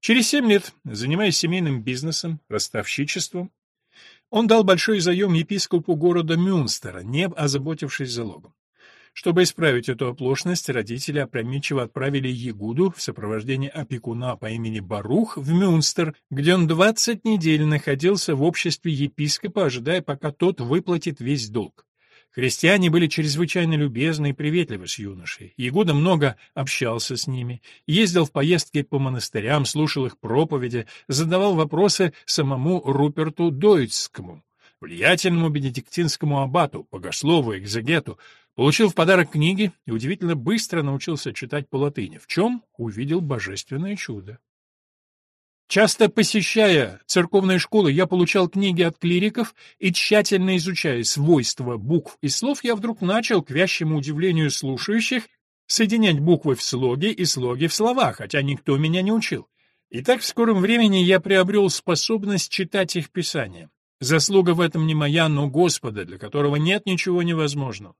Через семь лет, занимаясь семейным бизнесом, ростовщичеством, он дал большой заем епископу города Мюнстера, не озаботившись залогом. Чтобы исправить эту оплошность, родители опрометчиво отправили Ягуду в сопровождении опекуна по имени Барух в Мюнстер, где он двадцать недель находился в обществе епископа, ожидая, пока тот выплатит весь долг. Христиане были чрезвычайно любезны и приветливы с юношей. Ягуда много общался с ними, ездил в поездки по монастырям, слушал их проповеди, задавал вопросы самому Руперту Дойцкому, влиятельному бенедиктинскому аббату, богослову, экзегету, Получил в подарок книги и удивительно быстро научился читать по латыни, в чем увидел божественное чудо. Часто посещая церковные школы, я получал книги от клириков, и тщательно изучая свойства букв и слов, я вдруг начал, к вящему удивлению слушающих, соединять буквы в слоге и слоги в словах, хотя никто меня не учил. И так в скором времени я приобрел способность читать их писания. Заслуга в этом не моя, но Господа, для которого нет ничего невозможного.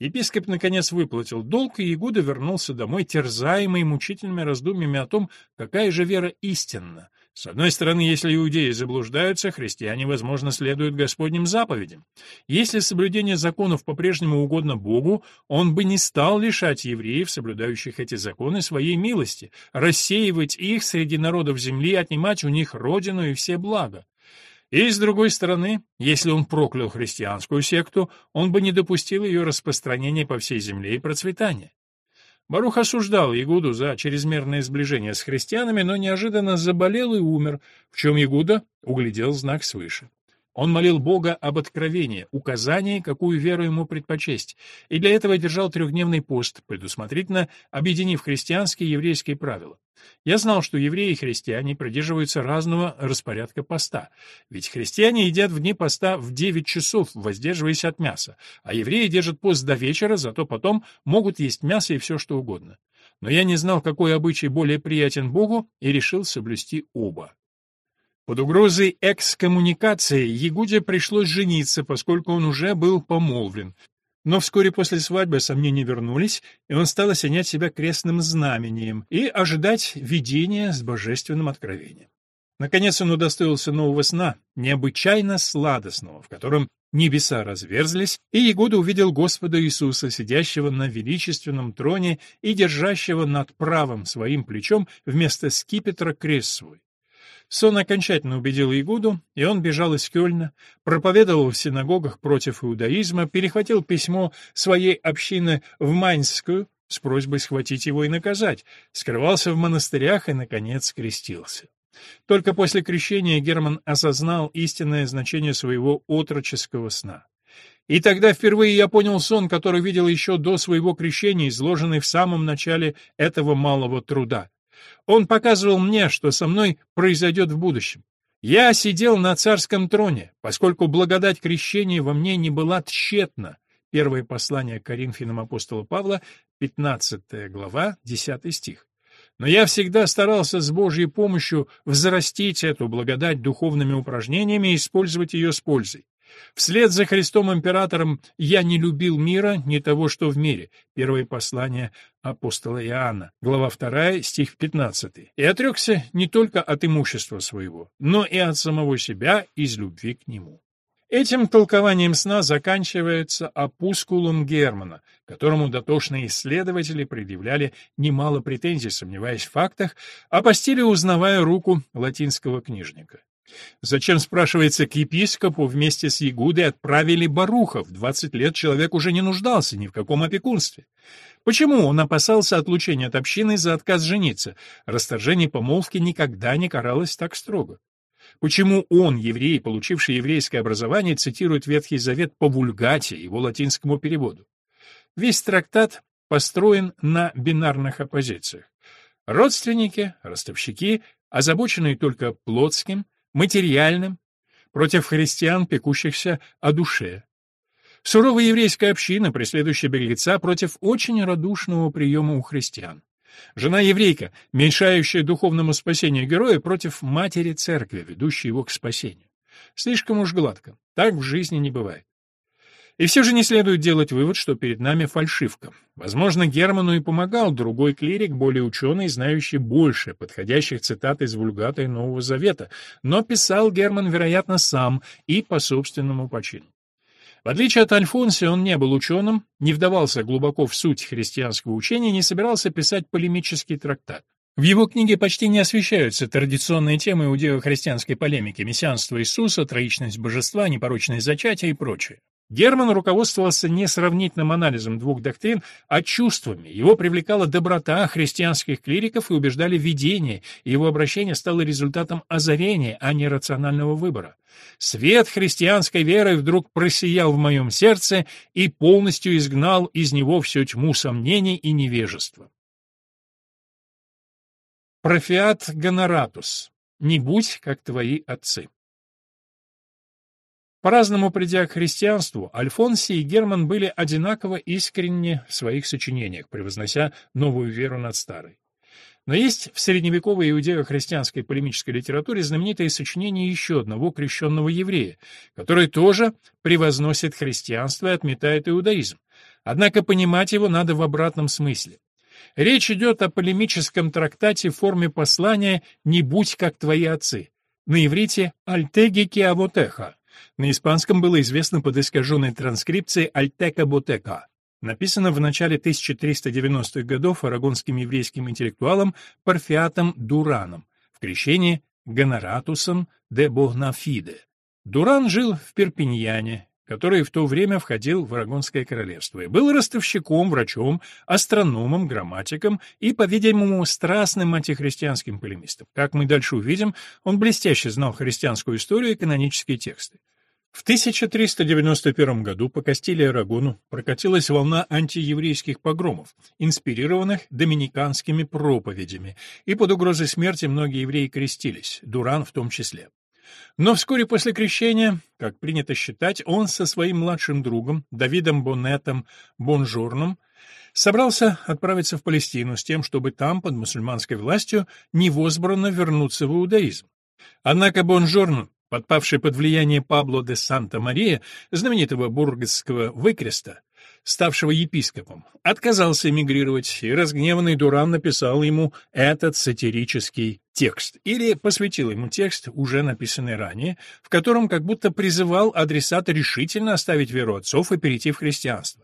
Епископ, наконец, выплатил долг, и Игуда вернулся домой, терзаемый мучительными раздумьями о том, какая же вера истинна. С одной стороны, если иудеи заблуждаются, христиане, возможно, следуют Господним заповедям. Если соблюдение законов по-прежнему угодно Богу, он бы не стал лишать евреев, соблюдающих эти законы, своей милости, рассеивать их среди народов земли, отнимать у них родину и все блага. И, с другой стороны, если он проклял христианскую секту, он бы не допустил ее распространения по всей земле и процветания. Барух осуждал Ягуду за чрезмерное сближение с христианами, но неожиданно заболел и умер, в чем Ягуда углядел знак свыше. Он молил Бога об откровении, указании, какую веру ему предпочесть, и для этого держал трехдневный пост, предусмотрительно объединив христианские и еврейские правила. Я знал, что евреи и христиане придерживаются разного распорядка поста, ведь христиане едят в дни поста в 9 часов, воздерживаясь от мяса, а евреи держат пост до вечера, зато потом могут есть мясо и все что угодно. Но я не знал, какой обычай более приятен Богу, и решил соблюсти оба. Под угрозой экскоммуникации Ягуде пришлось жениться, поскольку он уже был помолвлен. Но вскоре после свадьбы сомнения вернулись, и он стал осенять себя крестным знамением и ожидать видения с божественным откровением. Наконец он удостоился нового сна, необычайно сладостного, в котором небеса разверзлись, и Ягуда увидел Господа Иисуса, сидящего на величественном троне и держащего над правым своим плечом вместо скипетра крест свой. Сон окончательно убедил Игуду, и он бежал из Кёльна, проповедовал в синагогах против иудаизма, перехватил письмо своей общины в Майнскую с просьбой схватить его и наказать, скрывался в монастырях и, наконец, крестился. Только после крещения Герман осознал истинное значение своего отроческого сна. И тогда впервые я понял сон, который видел еще до своего крещения, изложенный в самом начале этого малого труда. Он показывал мне, что со мной произойдет в будущем. Я сидел на царском троне, поскольку благодать крещения во мне не была тщетна. Первое послание к Коринфянам апостола Павла, 15 глава, 10 стих. Но я всегда старался с Божьей помощью взрастить эту благодать духовными упражнениями и использовать ее с пользой. Вслед за Христом-императором я не любил мира, ни того, что в мире. Первое послание апостола Иоанна, глава 2, стих 15. И отрекся не только от имущества своего, но и от самого себя из любви к нему. Этим толкованием сна заканчивается опускулум Германа, которому дотошные исследователи предъявляли немало претензий, сомневаясь в фактах, а по стилю узнавая руку латинского книжника. Зачем, спрашивается, к епископу вместе с Ягудой отправили Барухов? Двадцать лет человек уже не нуждался ни в каком опекунстве. Почему он опасался отлучения от общины за отказ жениться? Расторжение помолвки никогда не каралось так строго. Почему он, еврей, получивший еврейское образование, цитирует Ветхий Завет по вульгате, его латинскому переводу? Весь трактат построен на бинарных оппозициях. Родственники, ростовщики, озабоченные только плотским, материальным, против христиан, пекущихся о душе. Суровая еврейская община, преследующая беглеца, против очень радушного приема у христиан. Жена-еврейка, мешающая духовному спасению героя, против матери церкви, ведущей его к спасению. Слишком уж гладко. Так в жизни не бывает. И все же не следует делать вывод, что перед нами фальшивка. Возможно, Герману и помогал другой клирик, более ученый, знающий больше подходящих цитат из Вульгата и Нового Завета, но писал Герман, вероятно, сам и по собственному почину. В отличие от Альфонси, он не был ученым, не вдавался глубоко в суть христианского учения, не собирался писать полемический трактат. В его книге почти не освещаются традиционные темы иудео-христианской полемики, мессианство Иисуса, троичность божества, непорочное зачатие и прочее. Герман руководствовался не сравнительным анализом двух доктрин, а чувствами. Его привлекала доброта христианских клириков и убеждали видение, и его обращение стало результатом озарения, а не рационального выбора. Свет христианской веры вдруг просиял в моем сердце и полностью изгнал из него всю тьму сомнений и невежества. Профиат Гоноратус. Не будь, как твои отцы. По-разному придя к христианству, Альфонси и Герман были одинаково искренни в своих сочинениях, превознося новую веру над старой. Но есть в средневековой иудео-христианской полемической литературе знаменитое сочинение еще одного крещенного еврея, который тоже превозносит христианство и отметает иудаизм. Однако понимать его надо в обратном смысле. Речь идет о полемическом трактате в форме послания «Не будь как твои отцы», на иврите «Альтеги киавотеха», на испанском было известно под искаженной транскрипцией «Альтека Ботека». Написано в начале 1390-х годов арагонским еврейским интеллектуалом Парфиатом Дураном, в крещении Гоноратусом де Богнафиде. Дуран жил в Перпиньяне, который в то время входил в Арагонское королевство, и был ростовщиком, врачом, астрономом, грамматиком и, по-видимому, страстным антихристианским полемистом. Как мы дальше увидим, он блестяще знал христианскую историю и канонические тексты. В 1391 году по Кастилии Арагону прокатилась волна антиеврейских погромов, инспирированных доминиканскими проповедями, и под угрозой смерти многие евреи крестились, Дуран в том числе. Но вскоре после крещения, как принято считать, он со своим младшим другом, Давидом Боннетом Бонжурном, собрался отправиться в Палестину с тем, чтобы там, под мусульманской властью, невозбранно вернуться в иудаизм. Однако Бонжорн подпавший под влияние Пабло де Санта-Мария, знаменитого бургесского выкреста, ставшего епископом, отказался эмигрировать, и разгневанный Дуран написал ему этот сатирический текст, или посвятил ему текст, уже написанный ранее, в котором как будто призывал адресата решительно оставить веру отцов и перейти в христианство.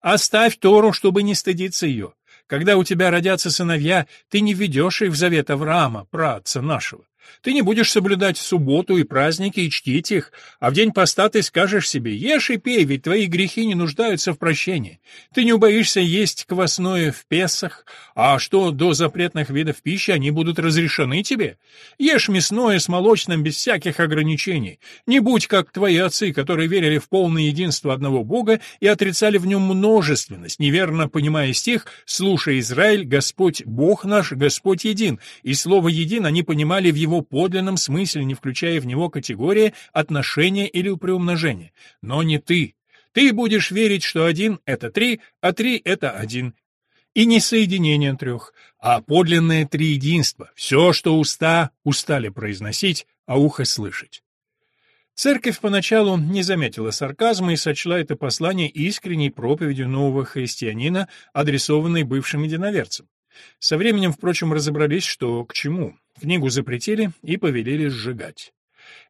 «Оставь Тору, чтобы не стыдиться ее. Когда у тебя родятся сыновья, ты не введешь их в завет Авраама, праотца нашего. Ты не будешь соблюдать субботу и праздники и чтить их, а в день поста ты скажешь себе «Ешь и пей, ведь твои грехи не нуждаются в прощении». Ты не убоишься есть квасное в Песах, а что до запретных видов пищи, они будут разрешены тебе. Ешь мясное с молочным без всяких ограничений. Не будь как твои отцы, которые верили в полное единство одного Бога и отрицали в нем множественность, неверно понимая стих «Слушай, Израиль, Господь Бог наш, Господь един», и слово «един» они понимали в его его подлинном смысле, не включая в него категории отношения или приумножения. Но не ты. Ты будешь верить, что один — это три, а три — это один. И не соединение трех, а подлинное триединство. Все, что уста устали произносить, а ухо слышать. Церковь поначалу не заметила сарказма и сочла это послание искренней проповедью нового христианина, адресованной бывшим единоверцам. Со временем, впрочем, разобрались, что к чему. Книгу запретили и повелели сжигать.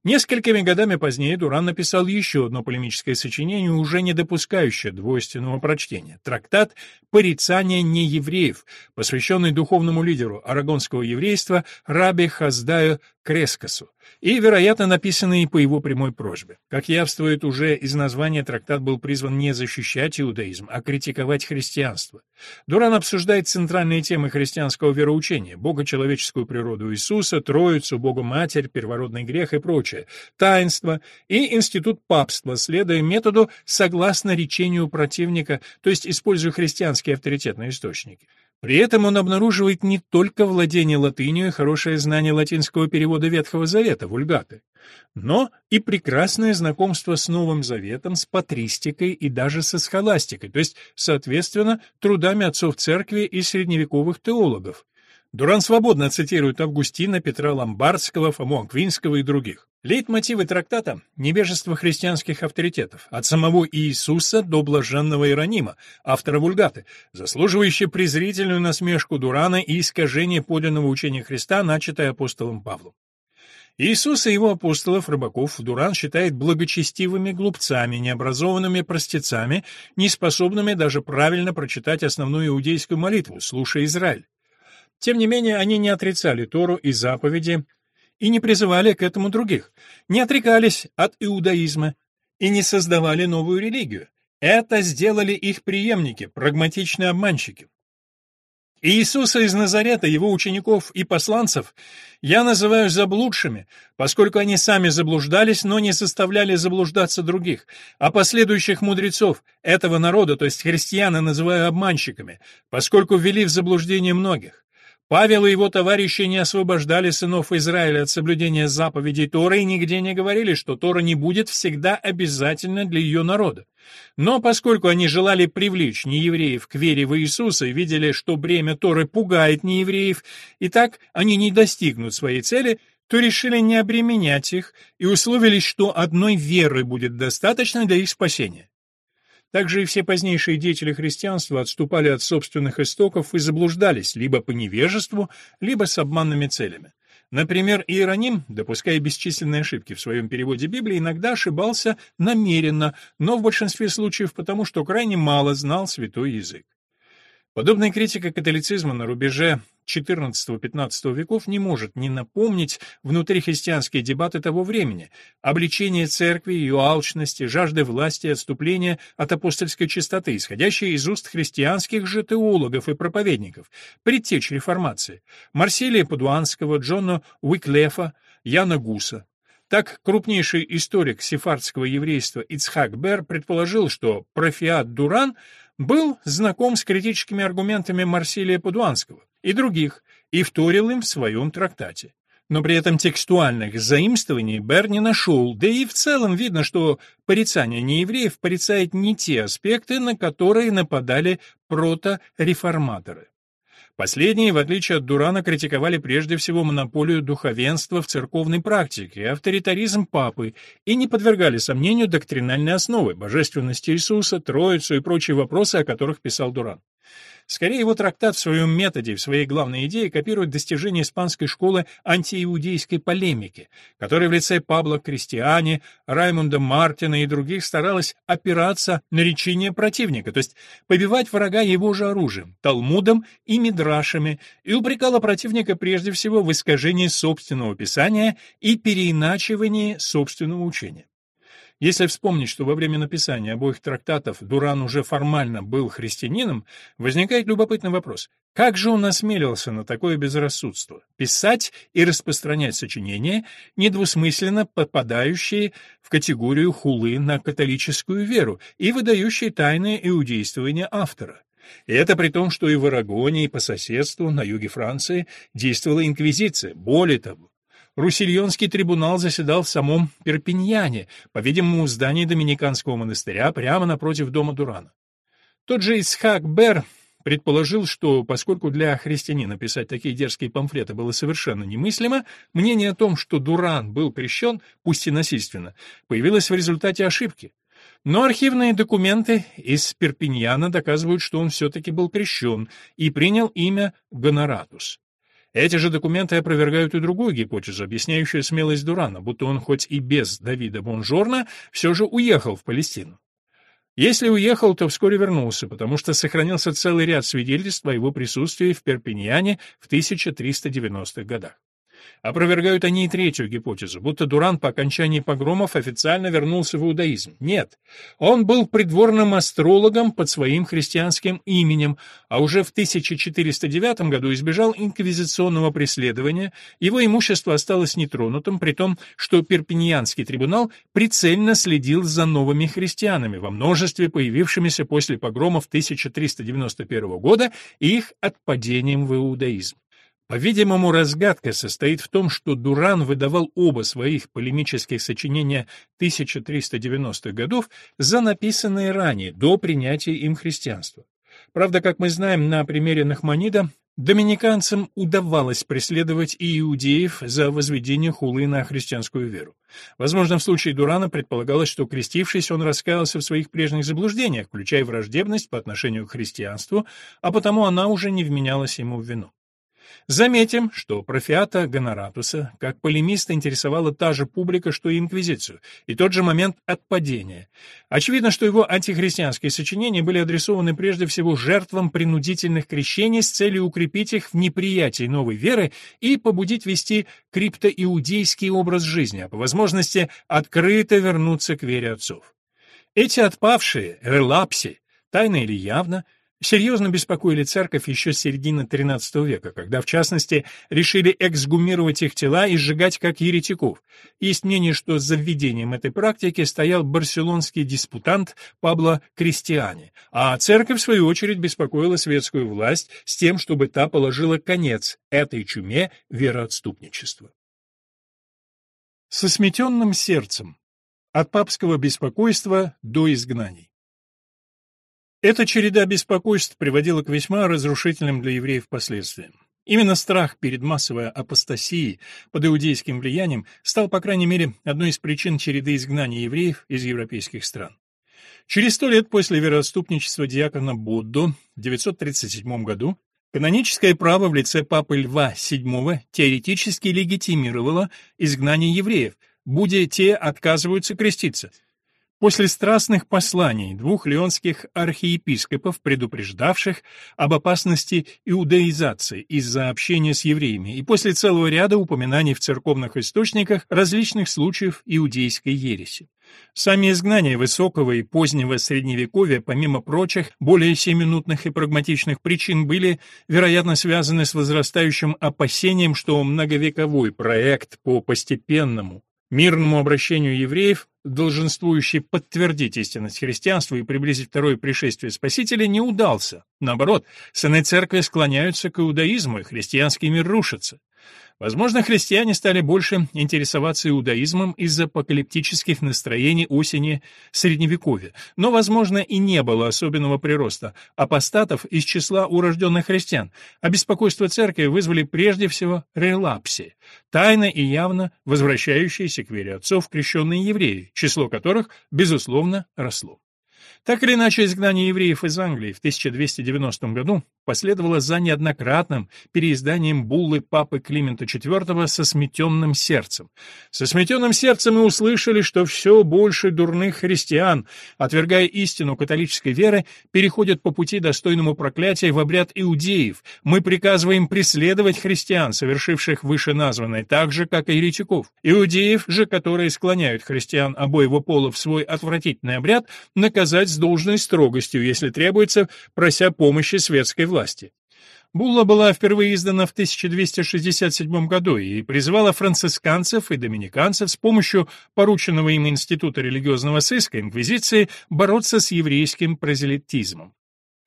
Несколькими годами позднее Дуран написал еще одно полемическое сочинение, уже не допускающее двойственного прочтения. Трактат «Порицание неевреев», посвященный духовному лидеру арагонского еврейства Раби Хаздаю Крескосу, и, вероятно, написанный по его прямой просьбе. Как явствует уже из названия, трактат был призван не защищать иудаизм, а критиковать христианство. Дуран обсуждает центральные темы христианского вероучения – богочеловеческую природу Иисуса, Троицу, Богу-Матерь, первородный грех и прочее, таинство и институт папства, следуя методу согласно речению противника, то есть используя христианские авторитетные источники. При этом он обнаруживает не только владение латынью и хорошее знание латинского перевода Ветхого Завета, вульгаты, но и прекрасное знакомство с Новым Заветом, с патристикой и даже со схоластикой, то есть, соответственно, трудами отцов церкви и средневековых теологов. Дуран свободно цитирует Августина, Петра Ломбардского, Фому Аквинского и других. Лейтмотивы трактата — невежество христианских авторитетов, от самого Иисуса до блаженного Иеронима, автора Вульгаты, заслуживающие презрительную насмешку Дурана и искажение подлинного учения Христа, начатое апостолом Павлом. Иисуса и его апостолов, рыбаков, Дуран считает благочестивыми глупцами, необразованными простецами, неспособными даже правильно прочитать основную иудейскую молитву «Слушай, Израиль». Тем не менее, они не отрицали Тору и заповеди и не призывали к этому других, не отрекались от иудаизма и не создавали новую религию. Это сделали их преемники, прагматичные обманщики. Иисуса из Назарета, его учеников и посланцев я называю заблудшими, поскольку они сами заблуждались, но не заставляли заблуждаться других, а последующих мудрецов этого народа, то есть христиан, я называю обманщиками, поскольку ввели в заблуждение многих. Павел и его товарищи не освобождали сынов Израиля от соблюдения заповедей Торы и нигде не говорили, что Тора не будет всегда обязательна для ее народа. Но поскольку они желали привлечь неевреев к вере в Иисуса и видели, что бремя Торы пугает неевреев, и так они не достигнут своей цели, то решили не обременять их и условились, что одной веры будет достаточно для их спасения. Также и все позднейшие деятели христианства отступали от собственных истоков и заблуждались либо по невежеству, либо с обманными целями. Например, Иероним, допуская бесчисленные ошибки в своем переводе Библии, иногда ошибался намеренно, но в большинстве случаев потому, что крайне мало знал святой язык. Подобная критика католицизма на рубеже XIV-XV веков не может не напомнить внутрихристианские дебаты того времени, обличение церкви, ее алчности, жажды власти и отступления от апостольской чистоты, исходящие из уст христианских же теологов и проповедников, предтеч реформации, Марсилия Падуанского, Джона Уиклефа, Яна Гуса. Так, крупнейший историк сефардского еврейства Ицхак Бер предположил, что профиат Дуран был знаком с критическими аргументами Марсилия Падуанского и других, и вторил им в своем трактате. Но при этом текстуальных заимствований Бер не нашел, да и в целом видно, что порицание неевреев порицает не те аспекты, на которые нападали прото-реформаторы. Последние, в отличие от Дурана, критиковали прежде всего монополию духовенства в церковной практике, авторитаризм папы и не подвергали сомнению доктринальной основы, божественности Иисуса, Троицу и прочие вопросы, о которых писал Дуран. Скорее, его трактат в своем методе, в своей главной идее копирует достижения испанской школы антииудейской полемики, которая в лице Пабло Кристиани, Раймунда Мартина и других старалась опираться на речение противника, то есть побивать врага его же оружием, талмудом и мидрашами, и упрекала противника прежде всего в искажении собственного писания и переиначивании собственного учения. Если вспомнить, что во время написания обоих трактатов Дуран уже формально был христианином, возникает любопытный вопрос. Как же он осмелился на такое безрассудство? Писать и распространять сочинения, недвусмысленно попадающие в категорию хулы на католическую веру и выдающие тайное иудействование автора. И это при том, что и в Арагоне, и по соседству, на юге Франции, действовала инквизиция. Более того, Русильонский трибунал заседал в самом Перпиньяне, по-видимому, в здании Доминиканского монастыря, прямо напротив дома Дурана. Тот же Исхак Бер предположил, что поскольку для христианина писать такие дерзкие памфлеты было совершенно немыслимо, мнение о том, что Дуран был крещен, пусть и насильственно, появилось в результате ошибки. Но архивные документы из Перпиньяна доказывают, что он все-таки был крещен и принял имя Гоноратус. Эти же документы опровергают и другую гипотезу, объясняющую смелость Дурана, будто он хоть и без Давида Бонжорна все же уехал в Палестину. Если уехал, то вскоре вернулся, потому что сохранился целый ряд свидетельств о его присутствии в Перпиньяне в 1390-х годах. Опровергают они и третью гипотезу, будто Дуран по окончании погромов официально вернулся в иудаизм. Нет, он был придворным астрологом под своим христианским именем, а уже в 1409 году избежал инквизиционного преследования, его имущество осталось нетронутым, при том, что Перпиньянский трибунал прицельно следил за новыми христианами, во множестве появившимися после погромов 1391 года и их отпадением в иудаизм. По-видимому, разгадка состоит в том, что Дуран выдавал оба своих полемических сочинения 1390-х годов за написанные ранее, до принятия им христианства. Правда, как мы знаем на примере Нахманида, доминиканцам удавалось преследовать и иудеев за возведение хулы на христианскую веру. Возможно, в случае Дурана предполагалось, что, крестившись, он раскаялся в своих прежних заблуждениях, включая враждебность по отношению к христианству, а потому она уже не вменялась ему в вину. Заметим, что профиата Гоноратуса как полемиста интересовала та же публика, что и инквизицию, и тот же момент отпадения. Очевидно, что его антихристианские сочинения были адресованы прежде всего жертвам принудительных крещений с целью укрепить их в неприятии новой веры и побудить вести криптоиудейский образ жизни, а по возможности открыто вернуться к вере отцов. Эти отпавшие, релапси, тайно или явно, серьезно беспокоили церковь еще с середины XIII века, когда, в частности, решили эксгумировать их тела и сжигать как еретиков. Есть мнение, что за введением этой практики стоял барселонский диспутант Пабло Кристиани, а церковь, в свою очередь, беспокоила светскую власть с тем, чтобы та положила конец этой чуме вероотступничества. Со сметенным сердцем. От папского беспокойства до изгнаний. Эта череда беспокойств приводила к весьма разрушительным для евреев последствиям. Именно страх перед массовой апостасией под иудейским влиянием стал, по крайней мере, одной из причин череды изгнания евреев из европейских стран. Через сто лет после вероотступничества диакона Будду в 937 году каноническое право в лице папы Льва VII теоретически легитимировало изгнание евреев, будя те отказываются креститься – После страстных посланий двух леонских архиепископов, предупреждавших об опасности иудаизации из-за общения с евреями, и после целого ряда упоминаний в церковных источниках различных случаев иудейской ереси. Сами изгнания высокого и позднего средневековья, помимо прочих, более семинутных и прагматичных причин, были, вероятно, связаны с возрастающим опасением, что многовековой проект по постепенному мирному обращению евреев, долженствующий подтвердить истинность христианства и приблизить второе пришествие Спасителя, не удался. Наоборот, сыны церкви склоняются к иудаизму, и христианский мир рушится. Возможно, христиане стали больше интересоваться иудаизмом из-за апокалиптических настроений осени Средневековья, но, возможно, и не было особенного прироста апостатов из числа урожденных христиан, а беспокойство церкви вызвали прежде всего релапси, тайно и явно возвращающиеся к вере отцов крещенные евреи, число которых, безусловно, росло. Так или иначе, изгнание евреев из Англии в 1290 году последовало за неоднократным переизданием буллы папы Климента IV со сметенным сердцем. Со сметенным сердцем мы услышали, что все больше дурных христиан, отвергая истину католической веры, переходят по пути достойному проклятия в обряд иудеев. Мы приказываем преследовать христиан, совершивших вышеназванное, так же, как и еретиков. Иудеев же, которые склоняют христиан обоего пола в свой отвратительный обряд, наказать с должной строгостью, если требуется, прося помощи светской власти. Булла была впервые издана в 1267 году и призывала францисканцев и доминиканцев с помощью порученного им Института религиозного сыска Инквизиции бороться с еврейским прозелитизмом.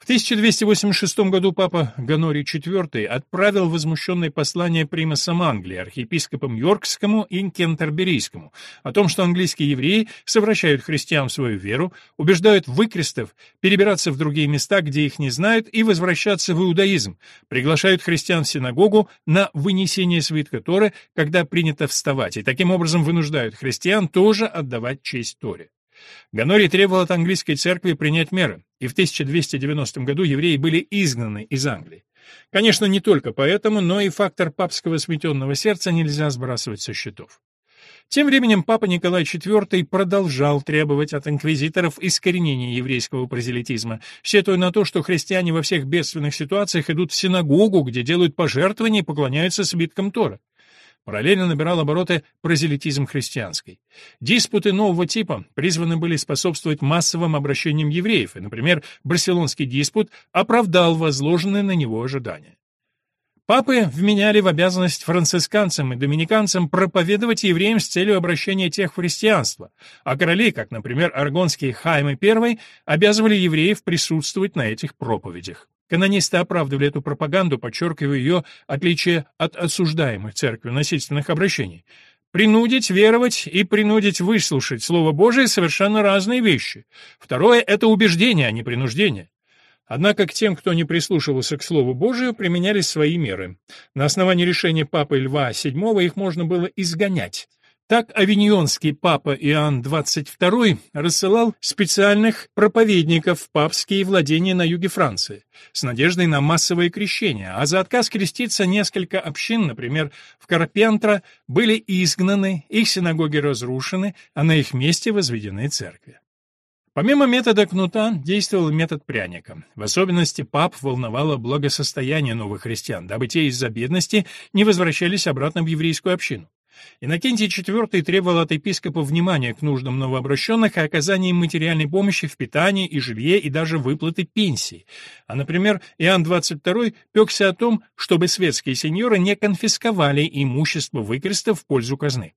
В 1286 году папа Гонорий IV отправил возмущенное послание примасам Англии, архиепископам Йоркскому и Кентерберийскому, о том, что английские евреи совращают христиан в свою веру, убеждают выкрестов перебираться в другие места, где их не знают, и возвращаться в иудаизм, приглашают христиан в синагогу на вынесение свитка Торы, когда принято вставать, и таким образом вынуждают христиан тоже отдавать честь Торе. Ганорий требовал от английской церкви принять меры, и в 1290 году евреи были изгнаны из Англии. Конечно, не только поэтому, но и фактор папского сметенного сердца нельзя сбрасывать со счетов. Тем временем папа Николай IV продолжал требовать от инквизиторов искоренения еврейского прозелитизма, сетуя на то, что христиане во всех бедственных ситуациях идут в синагогу, где делают пожертвования и поклоняются свиткам Тора. Параллельно набирал обороты прозелитизм христианский. Диспуты нового типа призваны были способствовать массовым обращениям евреев, и, например, Барселонский диспут оправдал возложенные на него ожидания. Папы вменяли в обязанность францисканцам и доминиканцам проповедовать евреям с целью обращения тех в христианство, а короли, как, например, аргонский Хайм I, обязывали евреев присутствовать на этих проповедях. Канонисты оправдывали эту пропаганду, подчеркивая ее отличие от осуждаемых церковью насильственных обращений. Принудить веровать и принудить выслушать Слово Божие — совершенно разные вещи. Второе — это убеждение, а не принуждение. Однако к тем, кто не прислушивался к Слову Божию, применялись свои меры. На основании решения Папы Льва VII их можно было изгонять. Так авиньонский папа Иоанн XXII рассылал специальных проповедников в папские владения на юге Франции с надеждой на массовое крещение, а за отказ креститься несколько общин, например, в Карпентро, были изгнаны, их синагоги разрушены, а на их месте возведены церкви. Помимо метода кнута действовал метод пряника. В особенности пап волновало благосостояние новых христиан, дабы те из-за бедности не возвращались обратно в еврейскую общину. Иннокентий IV требовал от епископа внимания к нуждам новообращенных и оказания им материальной помощи в питании и жилье и даже выплаты пенсии. А, например, Иоанн XXII пекся о том, чтобы светские сеньоры не конфисковали имущество выкрестов в пользу казны.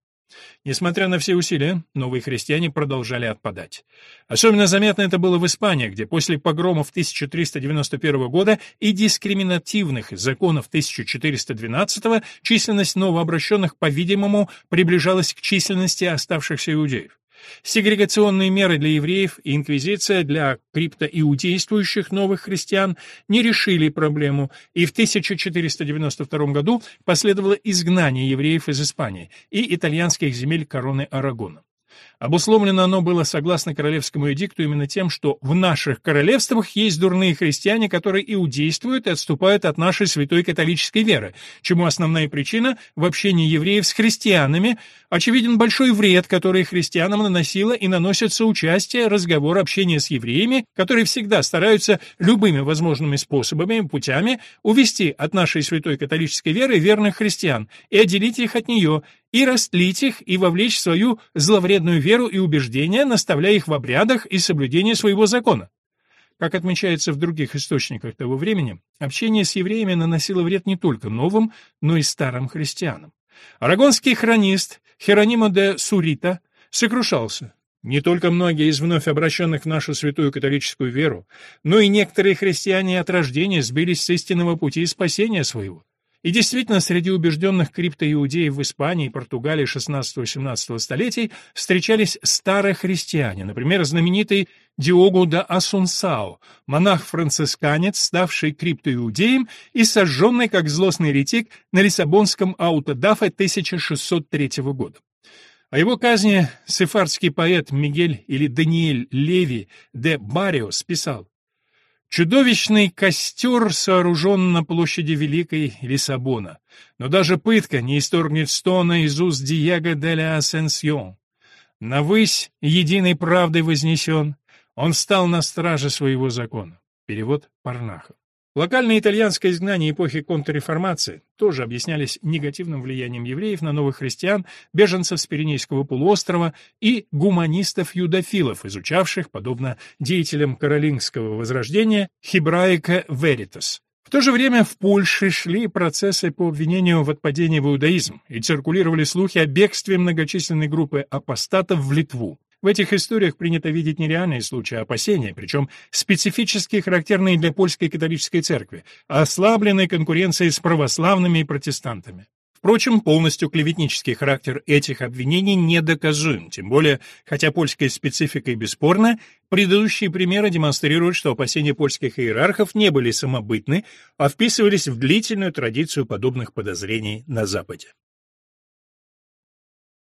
Несмотря на все усилия, новые христиане продолжали отпадать. Особенно заметно это было в Испании, где после погромов 1391 года и дискриминативных законов 1412 численность новообращенных, по-видимому, приближалась к численности оставшихся иудеев. Сегрегационные меры для евреев и инквизиция для криптоиудействующих новых христиан не решили проблему, и в 1492 году последовало изгнание евреев из Испании и итальянских земель короны Арагона. Обусловлено оно было, согласно королевскому эдикту, именно тем, что в наших королевствах есть дурные христиане, которые иудействуют и отступают от нашей святой католической веры, чему основная причина в общении евреев с христианами, очевиден большой вред, который христианам наносило и наносит соучастие, разговор, общение с евреями, которые всегда стараются любыми возможными способами, путями увести от нашей святой католической веры верных христиан и отделить их от нее, и растлить их, и вовлечь в свою зловредную веру и убеждения, наставляя их в обрядах и соблюдении своего закона. Как отмечается в других источниках того времени, общение с евреями наносило вред не только новым, но и старым христианам. Арагонский хронист Херонимо де Сурита сокрушался. Не только многие из вновь обращенных в нашу святую католическую веру, но и некоторые христиане от рождения сбились с истинного пути спасения своего. И действительно, среди убежденных криптоиудеев в Испании и Португалии XVI-XVII столетий встречались старые христиане, например, знаменитый Диогу да Асунсао, монах-францисканец, ставший криптоиудеем и сожженный как злостный ретик на Лиссабонском аутодафе 1603 года. О его казни сефардский поэт Мигель или Даниэль Леви де Бариос писал Чудовищный костер сооружен на площади Великой Лиссабона, но даже пытка не исторгнет стона из уст Диего де ла Асенсьон. Навысь единой правдой вознесен, он стал на страже своего закона. Перевод Парнахов. Локальное итальянское изгнание эпохи контрреформации тоже объяснялись негативным влиянием евреев на новых христиан, беженцев с Пиренейского полуострова и гуманистов-юдофилов, изучавших, подобно деятелям каролингского возрождения, хибраика веритас. В то же время в Польше шли процессы по обвинению в отпадении в иудаизм и циркулировали слухи о бегстве многочисленной группы апостатов в Литву. В этих историях принято видеть нереальные случаи опасения, причем специфически характерные для польской католической церкви, ослабленной конкуренцией с православными и протестантами. Впрочем, полностью клеветнический характер этих обвинений недоказуем, тем более, хотя польская специфика и бесспорна, предыдущие примеры демонстрируют, что опасения польских иерархов не были самобытны, а вписывались в длительную традицию подобных подозрений на Западе.